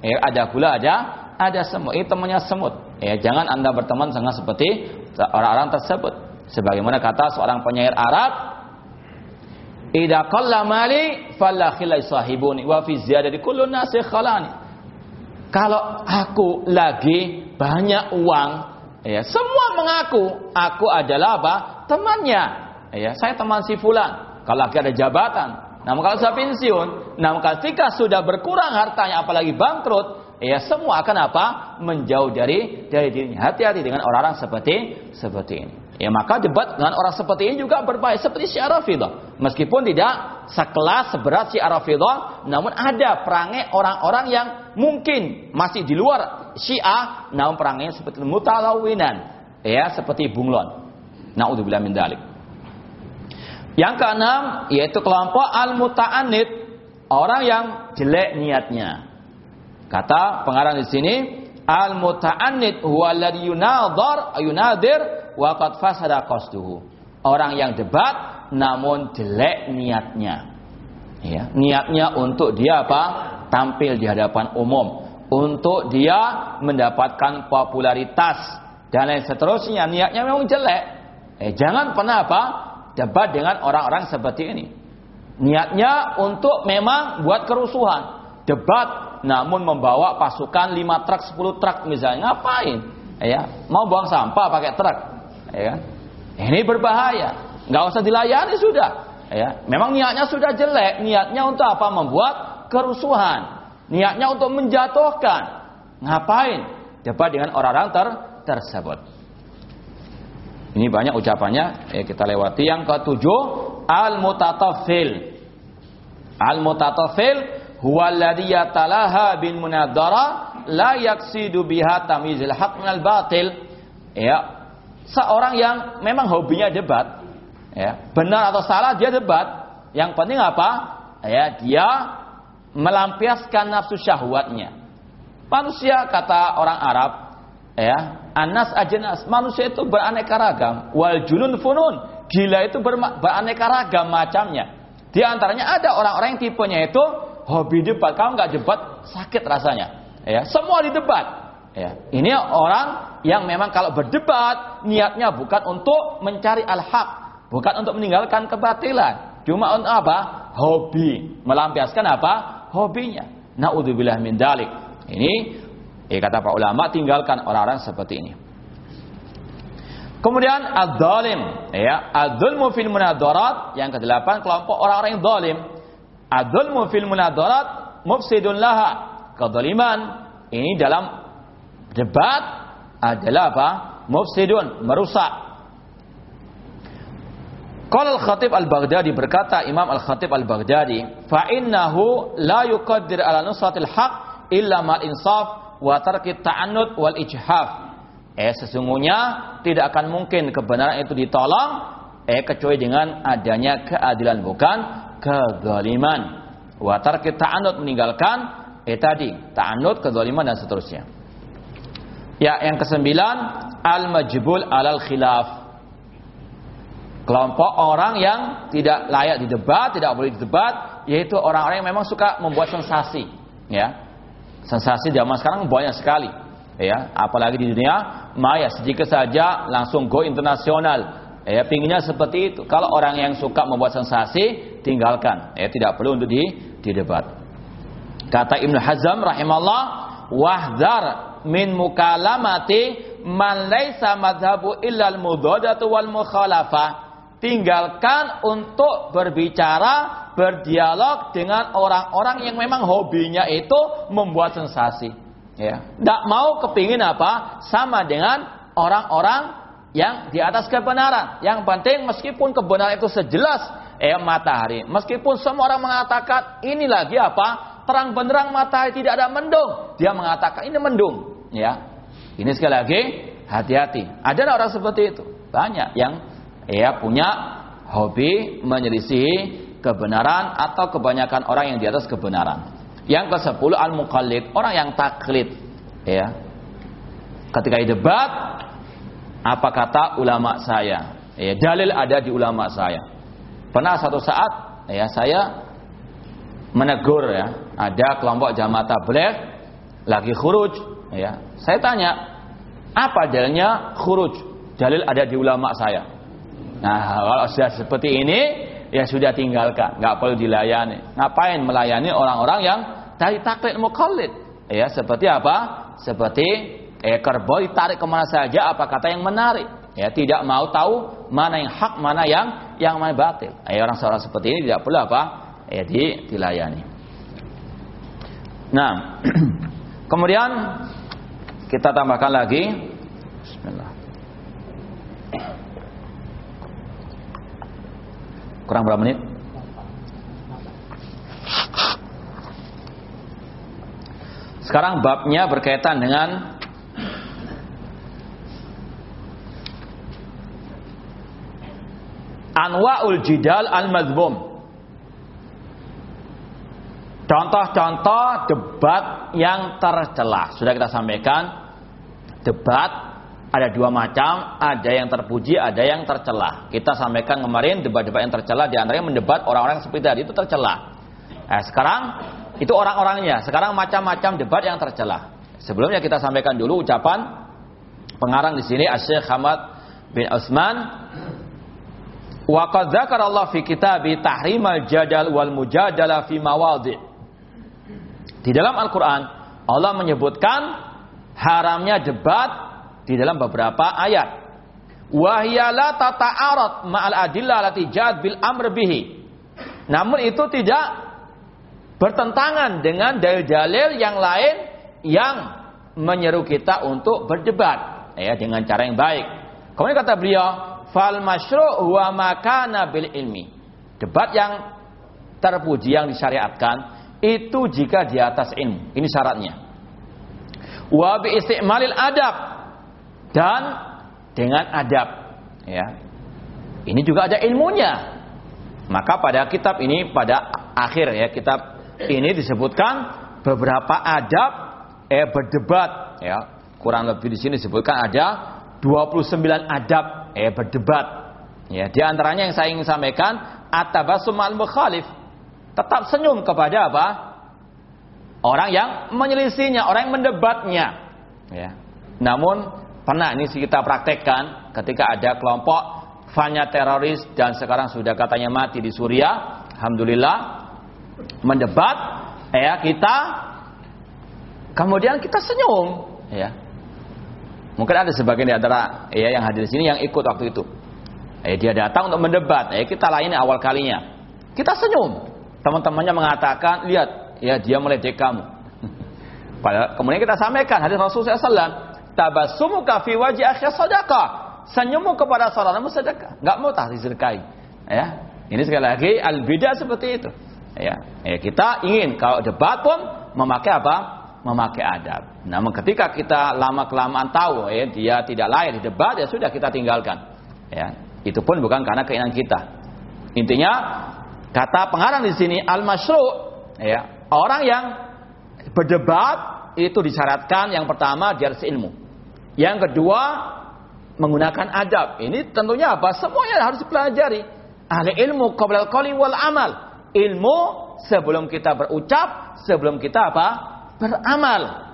S1: Ya, ada gula, ada ada semut. Itu temannya semut. Ya, jangan Anda berteman dengan seperti orang-orang tersebut. Sebagaimana kata seorang penyair Arab, "Idza qalla mali fala khilai sahibuni wa fi ziyadati kullu nasi khalani." Kalau aku lagi banyak uang, ya, semua mengaku aku adalah apa? Temannya. Ya, saya teman si fulan. Kalau lagi ada jabatan, namun kalau sudah pensiun, namun ketika sudah berkurang hartanya apalagi bangkrut, ya semua akan apa? Menjauh dari dari dirinya. Hati-hati dengan orang-orang seperti seperti ini. Ya maka debat dengan orang seperti ini juga berbahaya seperti Syiah Rafidah. Meskipun tidak sekelas seberat Syiah Rafidah, namun ada perangai orang-orang yang mungkin masih di luar Syiah, namun perangainya seperti mutalawinan, ya seperti bunglon. Naudzubillah min dalik. Yang keenam yaitu kelompok al-muta'annid, orang yang jelek niatnya. Kata pengarang di sini, al-muta'annid huwa alladhi yunadhar yunadir wa qad fasada qasduhu. Orang yang debat namun jelek niatnya. Ya, niatnya untuk dia apa? Tampil di hadapan umum, untuk dia mendapatkan popularitas dan lain seterusnya. Niatnya memang jelek. Eh, jangan pernah apa? debat dengan orang-orang seperti ini. Niatnya untuk memang buat kerusuhan. Debat namun membawa pasukan 5 truk, 10 truk misalnya. Ngapain? Ya, mau buang sampah pakai truk. Ya. Ini berbahaya. Nggak usah dilayani sudah. Ya, memang niatnya sudah jelek. Niatnya untuk apa? Membuat kerusuhan. Niatnya untuk menjatuhkan. Ngapain? Debat dengan orang-orang ter tersebut. Ini banyak ucapannya, eh, kita lewati. Yang ketujuh, al-mutatafil. Al-mutatafil huwa alladhi yatalaha bin munadara la yaksidu biha tamizil haq minal batil. Ya. Seorang yang memang hobinya debat, ya, benar atau salah dia debat. Yang penting apa? Ya, dia melampiaskan nafsu syahwatnya. Manusia kata orang Arab, ya, Anas ajenas. Manusia itu beraneka ragam. Wal junun funun. Gila itu beraneka ragam macamnya. Di antaranya ada orang-orang yang tipenya itu hobi debat. Kalau nggak debat sakit rasanya. Ya, semua di debat. Ya, ini orang yang memang kalau berdebat niatnya bukan untuk mencari al-haq, bukan untuk meninggalkan kebatilan. Cuma untuk apa? Hobi, melampiaskan apa? Hobinya. Naudzubillah min dalik. Ini Ya kata para ulama tinggalkan orang-orang seperti ini. Kemudian ad-dhalim, ya, ad-dzulmu fil yang kedelapan kelompok orang-orang yang zalim. Ad-dzulmu fil munadarat mufsidun laha. Kedzaliman ini dalam debat adalah apa? Mufsidun, merusak. Qala al-Khatib al-Baghdadi berkata Imam al-Khatib al-Baghdadi, "Fa innahu la yuqaddir ala nusratil haq illa mal insaf wa tarkit ta'annud wal ijhaf. Eh sesungguhnya tidak akan mungkin kebenaran itu ditolong eh kecuali dengan adanya keadilan bukan kezaliman. Wa tarkit ta'annud meninggalkan eh tadi ta'annud kezaliman dan seterusnya. Ya, yang kesembilan al-majbul alal khilaf. Kelompok orang yang tidak layak didebat, tidak boleh didebat, yaitu orang-orang yang memang suka membuat sensasi, ya. Sensasi zaman sekarang banyak sekali. Ya, apalagi di dunia maya sedikit saja langsung go internasional. Ya, pinginnya seperti itu. Kalau orang yang suka membuat sensasi, tinggalkan. Ya, tidak perlu untuk di, didebat. Kata Ibnu Hazm rahimahullah, wahdar min mukalamati man laisa madhabu illa al-mudadatu wal mukhalafah. Tinggalkan untuk berbicara berdialog dengan orang-orang yang memang hobinya itu membuat sensasi. Ya, tidak mau kepingin apa sama dengan orang-orang yang di atas kebenaran. Yang penting meskipun kebenaran itu sejelas eh matahari, meskipun semua orang mengatakan ini lagi apa terang benderang matahari tidak ada mendung, dia mengatakan ini mendung. Ya, ini sekali lagi hati-hati. Ada orang seperti itu banyak yang ya punya hobi menyelisihi kebenaran atau kebanyakan orang yang di atas kebenaran. Yang ke-10 al-muqallid, orang yang taklid. Ya. Ketika debat, apa kata ulama saya? Ya, dalil ada di ulama saya. Pernah satu saat ya saya menegur ya, ada kelompok jamaah tabligh lagi khuruj Ya, saya tanya, apa dalilnya khuruj? Dalil ada di ulama saya. Nah, kalau sudah seperti ini, ya sudah tinggalkan, nggak perlu dilayani. Ngapain melayani orang-orang yang dari taklid mukallid? Ya, seperti apa? Seperti eh, kerbau ditarik ke mana saja, apa kata yang menarik? Ya, tidak mau tahu mana yang hak, mana yang yang mana batil. Ya, orang seorang seperti ini tidak perlu apa? Ya, di, dilayani. Nah, kemudian kita tambahkan lagi. Bismillah. Kurang berapa menit? Sekarang babnya berkaitan dengan anwa'ul jidal al-madhmum. Contoh-contoh debat yang tercela. Sudah kita sampaikan debat ada dua macam, ada yang terpuji, ada yang tercela. Kita sampaikan kemarin debat-debat yang tercela di antaranya mendebat orang-orang seperti tadi itu tercela. Nah, sekarang itu orang-orangnya. Sekarang macam-macam debat yang tercela. Sebelumnya kita sampaikan dulu ucapan pengarang di sini Asyik Hamad bin Utsman Wa qad Allah fi kitabi tahrimal jadal wal mujadalah fi mawadhi. Di dalam Al-Qur'an Allah menyebutkan haramnya debat di dalam beberapa ayat. Wahyala tata'arat ma'al adillah lati bil amr bihi. Namun itu tidak bertentangan dengan dalil-dalil yang lain yang menyeru kita untuk berdebat ya dengan cara yang baik. Kemudian kata beliau, fal masyru' wa makana bil ilmi. Debat yang terpuji yang disyariatkan itu jika di atas ilmu. Ini syaratnya. Wa bi istimalil adab. Dan dengan adab. Ya. Ini juga ada ilmunya. Maka pada kitab ini pada akhir ya kitab ini disebutkan beberapa adab eh berdebat. Ya. Kurang lebih di sini disebutkan ada 29 adab eh berdebat ya di antaranya yang saya ingin sampaikan atabasum al mukhalif tetap senyum kepada apa Orang yang menyelisinya, orang yang mendebatnya. Ya. Namun pernah ini kita praktekkan ketika ada kelompok fanya teroris dan sekarang sudah katanya mati di Suriah. Alhamdulillah mendebat ya kita kemudian kita senyum ya mungkin ada sebagian di antara ya yang hadir di sini yang ikut waktu itu ya, dia datang untuk mendebat ya kita lainnya awal kalinya kita senyum teman-temannya mengatakan lihat ya dia meledek kamu. kemudian kita sampaikan hadis Rasulullah SAW, tabasumuka fi wajhi akhi sadaqah. Senyummu kepada saudaramu sedekah. Enggak mau tak. Ya. Ini sekali lagi al bidah seperti itu. Ya. ya, kita ingin kalau debat pun memakai apa? Memakai adab. Namun ketika kita lama kelamaan tahu ya dia tidak layak di debat ya sudah kita tinggalkan. Ya, itu pun bukan karena keinginan kita. Intinya kata pengarang di sini al masyru ya Orang yang berdebat itu disyaratkan yang pertama dia harus ilmu. Yang kedua menggunakan adab. Ini tentunya apa? Semuanya harus dipelajari. Ahli ilmu qabla qali wal amal. Ilmu sebelum kita berucap, sebelum kita apa? Beramal.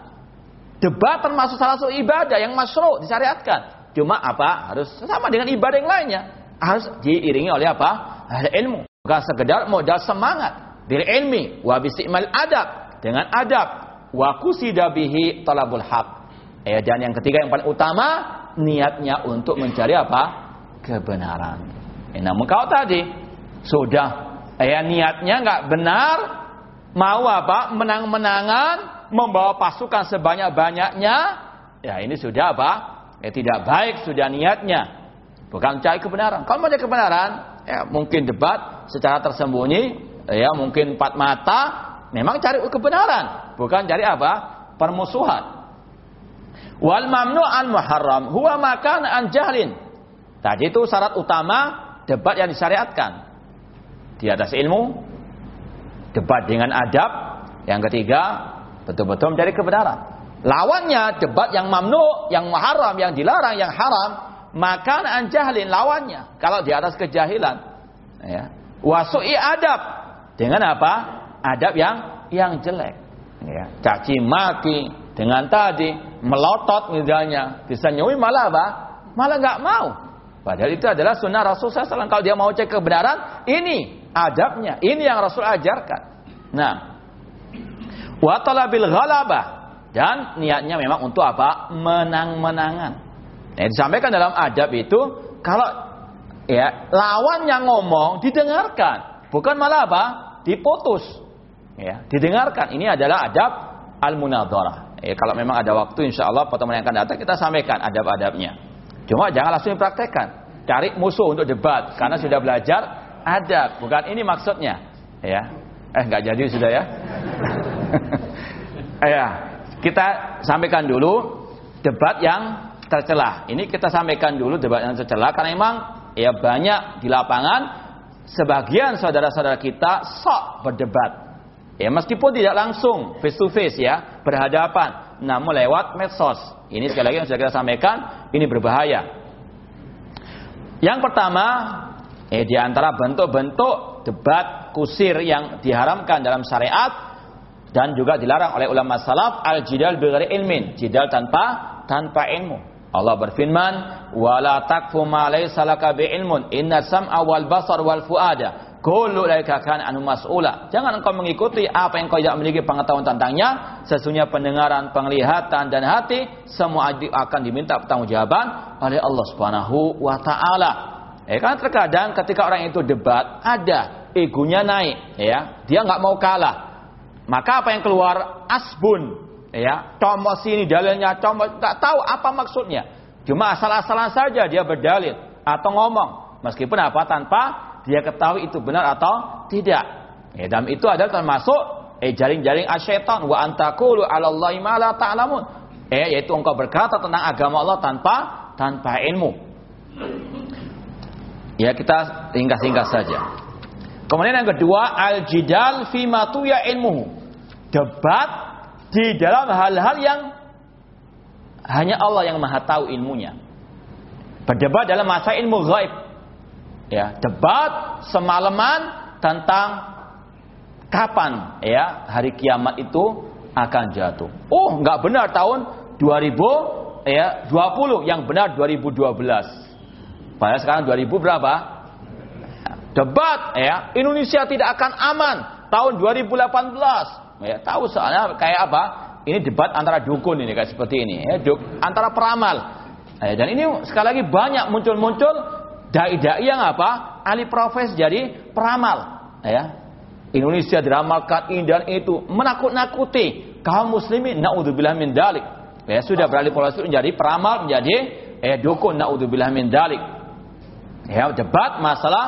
S1: Debat termasuk salah satu ibadah yang masyru' disyariatkan. Cuma apa? Harus sama dengan ibadah yang lainnya. Harus diiringi oleh apa? Ahli ilmu. Bukan sekedar modal semangat bil ilmi wa bisimal adab dengan adab wa kusida bihi talabul haq ya dan yang ketiga yang paling utama niatnya untuk mencari apa kebenaran eh, namun kau tadi sudah ya niatnya nggak benar mau apa menang-menangan membawa pasukan sebanyak-banyaknya? Ya ini sudah apa? Ya tidak baik sudah niatnya. Bukan cari kebenaran. Kalau mau cari kebenaran ya mungkin debat secara tersembunyi ya mungkin empat mata. Memang cari kebenaran bukan cari apa? Permusuhan. Wal mamnu'an muharram huwa makan an jahlin. Tadi itu syarat utama debat yang disyariatkan. Di atas ilmu debat dengan adab. Yang ketiga betul-betul mencari kebenaran lawannya debat yang mamnu yang muharram yang dilarang yang haram makan an jahlin lawannya kalau di atas kejahilan ya wasu'i adab dengan apa? Adab yang yang jelek. Ya, caci maki, dengan tadi melotot misalnya, disenyumi malah apa? Malah nggak mau. Padahal itu adalah sunnah Rasul SAW. Kalau dia mau cek kebenaran, ini adabnya, ini yang Rasul ajarkan. Nah, wa talabil ghalabah dan niatnya memang untuk apa? Menang-menangan. Nah, disampaikan dalam adab itu kalau ya lawan yang ngomong didengarkan, bukan malah apa? Diputus. Ya, didengarkan. Ini adalah adab al-munadharah. Ya, kalau memang ada waktu insya Allah pertemuan yang akan datang kita sampaikan adab-adabnya. Cuma jangan langsung dipraktekkan. Cari musuh untuk debat karena sudah belajar adab, bukan ini maksudnya. Ya. Eh nggak jadi sudah ya. ya, kita sampaikan dulu debat yang tercelah. Ini kita sampaikan dulu debat yang tercelah karena memang ya banyak di lapangan sebagian saudara-saudara kita sok berdebat Ya meskipun tidak langsung face to face ya, berhadapan, namun lewat medsos. Ini sekali lagi yang sudah kita sampaikan, ini berbahaya. Yang pertama, eh di antara bentuk-bentuk debat kusir yang diharamkan dalam syariat dan juga dilarang oleh ulama salaf al-jidal bighairi ilmin, jidal tanpa tanpa ilmu. Allah berfirman, "Wala takfu ma laysa laka bi'ilmun, inna sam'a wal basar wal fuada Kullu laika kan anu mas'ula. Jangan engkau mengikuti apa yang kau tidak memiliki pengetahuan tentangnya. Sesungguhnya pendengaran, penglihatan dan hati semua akan diminta pertanggungjawaban oleh Allah Subhanahu wa taala. Ya kan terkadang ketika orang itu debat ada egonya naik ya. Dia nggak mau kalah. Maka apa yang keluar asbun ya, comot sini dalilnya, comot nggak tahu apa maksudnya. Cuma asal-asalan saja dia berdalil atau ngomong meskipun apa tanpa dia ketahui itu benar atau tidak. Ya, dan itu adalah termasuk eh jaring-jaring asyaitan wa antakulu 'alallahi ma la ta'lamun. Eh yaitu engkau berkata tentang agama Allah tanpa tanpa ilmu. Ya kita ringkas-ringkas saja. Kemudian yang kedua al-jidal fi ya ilmu. Debat di dalam hal-hal yang hanya Allah yang Maha tahu ilmunya. Berdebat dalam masa ilmu gaib ya debat semalaman tentang kapan ya hari kiamat itu akan jatuh. Oh, nggak benar tahun 2000 ya 20 yang benar 2012. Padahal sekarang 2000 berapa? Debat ya Indonesia tidak akan aman tahun 2018. Ya, tahu soalnya kayak apa? Ini debat antara dukun ini kayak seperti ini ya, duk, antara peramal. Ya, dan ini sekali lagi banyak muncul-muncul dai-dai yang apa? Ahli profes jadi peramal, ya. Indonesia diramalkan ini dan itu menakut-nakuti kaum muslimin naudzubillah min dalik. Ya, sudah beralih profesi menjadi peramal, menjadi eh dukun naudzubillah min dalik. Ya, debat masalah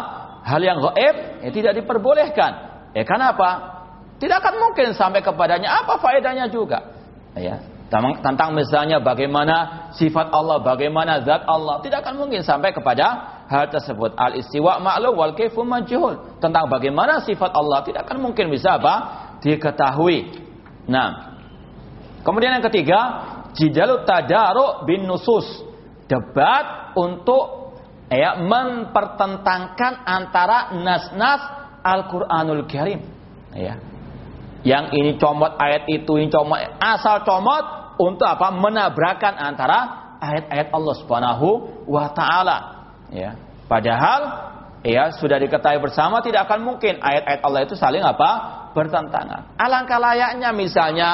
S1: hal yang gaib ya, tidak diperbolehkan. Ya, kenapa? Tidak akan mungkin sampai kepadanya apa faedahnya juga. Ya, tentang misalnya bagaimana sifat Allah, bagaimana zat Allah, tidak akan mungkin sampai kepada hal tersebut. Al istiwa maklum wal kaifu majhul. Tentang bagaimana sifat Allah tidak akan mungkin bisa apa? diketahui. Nah, kemudian yang ketiga, jidalu tadaru bin nusus. Debat untuk ya mempertentangkan antara nas-nas Al-Qur'anul Karim. Ya. Yang ini comot ayat itu, ini comot asal comot untuk apa? Menabrakan antara ayat-ayat Allah Subhanahu wa taala. Ya. Padahal ya sudah diketahui bersama tidak akan mungkin ayat-ayat Allah itu saling apa? bertentangan. Alangkah layaknya misalnya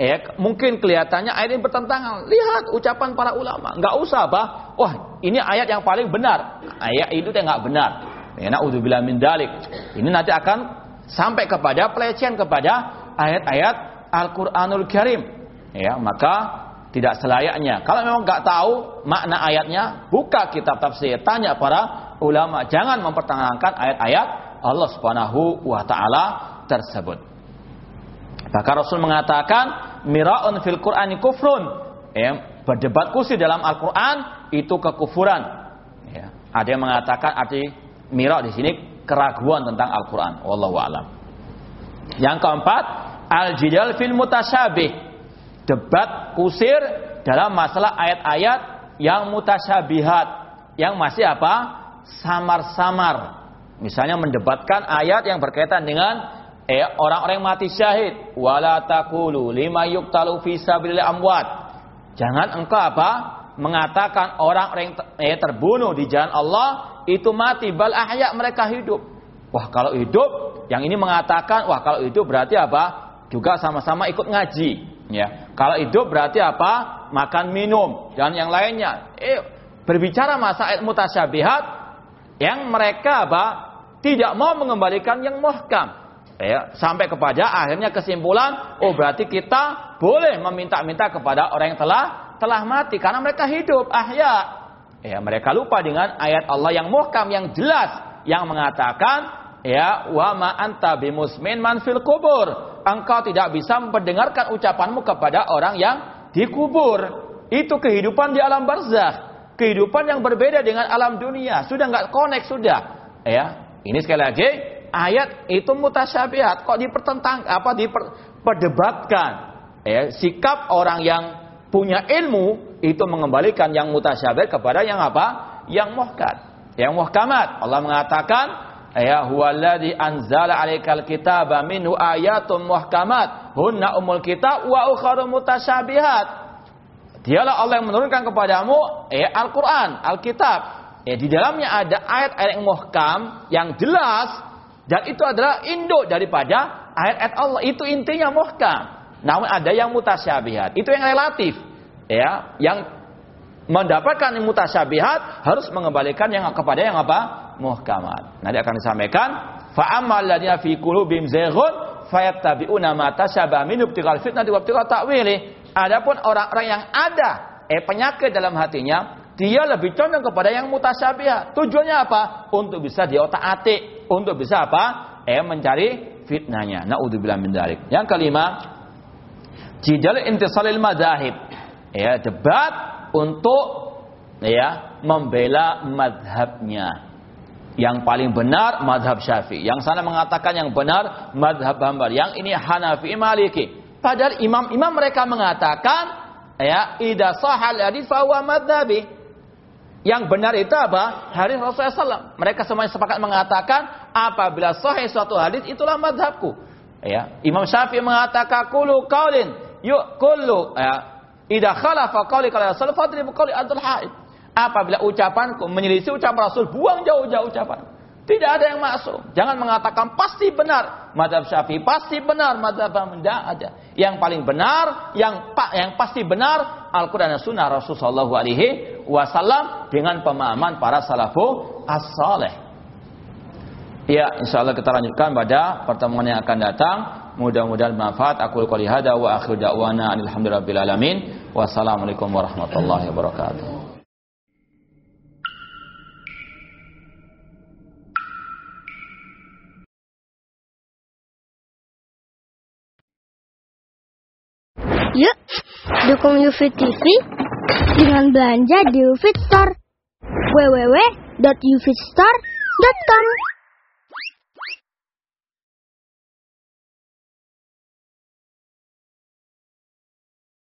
S1: ya mungkin kelihatannya ayat ini bertentangan. Lihat ucapan para ulama. Enggak usah apa? Wah, ini ayat yang paling benar. Ayat itu tidak benar. Ya naudzubillah min dalik. Ini nanti akan sampai kepada pelecehan kepada ayat-ayat Al-Qur'anul Karim. Ya, maka tidak selayaknya. Kalau memang nggak tahu makna ayatnya, buka kitab tafsir, tanya para ulama. Jangan mempertahankan ayat-ayat Allah Subhanahu wa taala tersebut. Maka Rasul mengatakan miraun fil Qur'ani kufrun. Ya, berdebat kursi dalam Al-Qur'an itu kekufuran. Ya, ada yang mengatakan arti mira di sini keraguan tentang Al-Qur'an. Wallahu a'lam. Yang keempat, al-jidal fil mutasyabih debat kusir dalam masalah ayat-ayat yang mutasyabihat. Yang masih apa? Samar-samar. Misalnya mendebatkan ayat yang berkaitan dengan eh orang-orang mati syahid wala taqulu lima sabilillah amwat. Jangan engkau apa? Mengatakan orang-orang eh, terbunuh di jalan Allah itu mati bal ahya mereka hidup. Wah kalau hidup yang ini mengatakan wah kalau hidup berarti apa? Juga sama-sama ikut ngaji ya. Kalau hidup berarti apa? Makan minum dan yang lainnya. Eh berbicara masa ayat mutasyabihat yang mereka apa? Tidak mau mengembalikan yang muhkam. Ya, sampai kepada akhirnya kesimpulan oh berarti kita boleh meminta-minta kepada orang yang telah telah mati karena mereka hidup ahya ya mereka lupa dengan ayat Allah yang muhkam yang jelas yang mengatakan ya wa ma anta bimusmin man fil kubur. Engkau tidak bisa mendengarkan ucapanmu kepada orang yang dikubur. Itu kehidupan di alam barzakh kehidupan yang berbeda dengan alam dunia. Sudah nggak connect sudah. Ya ini sekali lagi ayat itu mutasyabihat kok dipertentang apa diperdebatkan ya sikap orang yang punya ilmu itu mengembalikan yang mutasyabihat kepada yang apa yang muhkam yang muhkamat Allah mengatakan ya huwallazi anzala 'alaikal kitaba minhu ayatun muhkamat hunna umul kitab wa ukharu mutasyabihat Dialah Allah yang menurunkan kepadamu ya Al-Qur'an, Alkitab. Ya di dalamnya ada ayat-ayat yang muhkam yang jelas dan itu adalah induk daripada ayat-ayat Allah. Itu intinya muhkam. Namun ada yang mutasyabihat. Itu yang relatif. Ya, yang mendapatkan yang mutasyabihat harus mengembalikan yang kepada yang apa? Muhkamat. Nanti akan disampaikan fa'amal ladina fi qulubihim zayghun fayattabi'una ma tasyabaha min ibtighal fitnati wa ibtighal ta'wili. Adapun orang-orang yang ada eh penyakit dalam hatinya, dia lebih condong kepada yang mutasyabihat. Tujuannya apa? Untuk bisa diotak-atik untuk bisa apa? Eh mencari fitnahnya. Naudzubillah min dzalik. Yang kelima, jidal intisalil madzahib. Ya, debat untuk ya membela madhabnya. Yang paling benar madhab syafi'i. Yang sana mengatakan yang benar madhab hambar. Yang ini Hanafi Maliki. Padahal imam-imam mereka mengatakan ya ida sahal hadis fa madhabi yang benar itu apa? Hadis Rasulullah SAW. Mereka semuanya sepakat mengatakan apabila sahih suatu hadis itulah madhabku. Ya. Imam Syafi'i mengatakan kulu kaulin yuk kulu ya. Idza khalafa qauli qala Rasul fadrib qauli adul haid. Apabila ucapanku menyelisih ucapan Rasul, buang jauh-jauh ucapan. Tidak ada yang masuk. Jangan mengatakan pasti benar. Madhab syafi'i pasti benar. Madhab tidak ada. Yang paling benar, yang pak, yang pasti benar Al-Quran dan Sunnah Rasulullah Alaihi Wasallam dengan pemahaman para salafu as-saleh. Ya, insya Allah kita lanjutkan pada pertemuan yang akan datang. Mudah-mudahan bermanfaat. Aku qouli hada wa akhir da'wana alhamdulillahil alamin. Wassalamualaikum warahmatullahi wabarakatuh.
S2: Yuk, dukung UFIT TV dengan belanja di UFIT Store. www.ufitstore.com